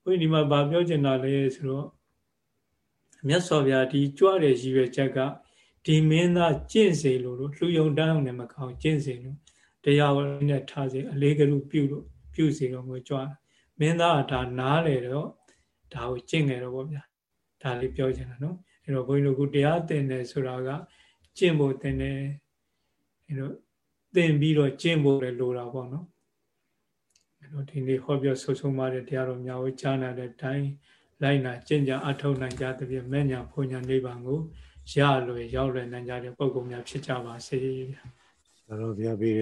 ဘုန်းကြီးဒီမှာဗာပြောချင်တာလဲဆိုတော့မြတ်စွာဘုရားဒီကြွတဲ့ရည်ရွယ်ချက်က ဒီမင်းသားကျင့်စေလို့လို့လှူယုံတန်းအောင်လည်းမကောင်းကျင့်စေလို့တရားဝရနဲ့ထားစေအလေးကလူပြုလို့ပြုစေတော့ငွေကြွမင်းသားကဒါနားလေတော့ဒါကိုကျင့်ကြတော့ဗောဗျာဒါလေးပြောချင်တာနော်အဲ့တော့ဘုန်းကြီးတို့ကတရားသင်တယ်ဆိုတာကကျင့်ဖို့သင်တယ်အဲ့တော့သင်ပြီးတော့ကျင့်ဖို့လည်းလိုတာပေါ့နော်အဲ့တော့ဒီနေ့ဟောပြောဆုဆုံးမတဲ့တရားတော်များကိုကြားနာတဲ့အတိုင်းလိုက်နာကျင့်ကြအထောက်နိုင်ကြသဖြင့်မဲ့ညာဖွညာနိဗ္ဗာန်ကို ရလွယ်ရောက်လွယ်နိုင်ကြတဲ့ပုံကုန်များဖြစ်ကြပါစေ။ဒါတော့ဘုရားပေး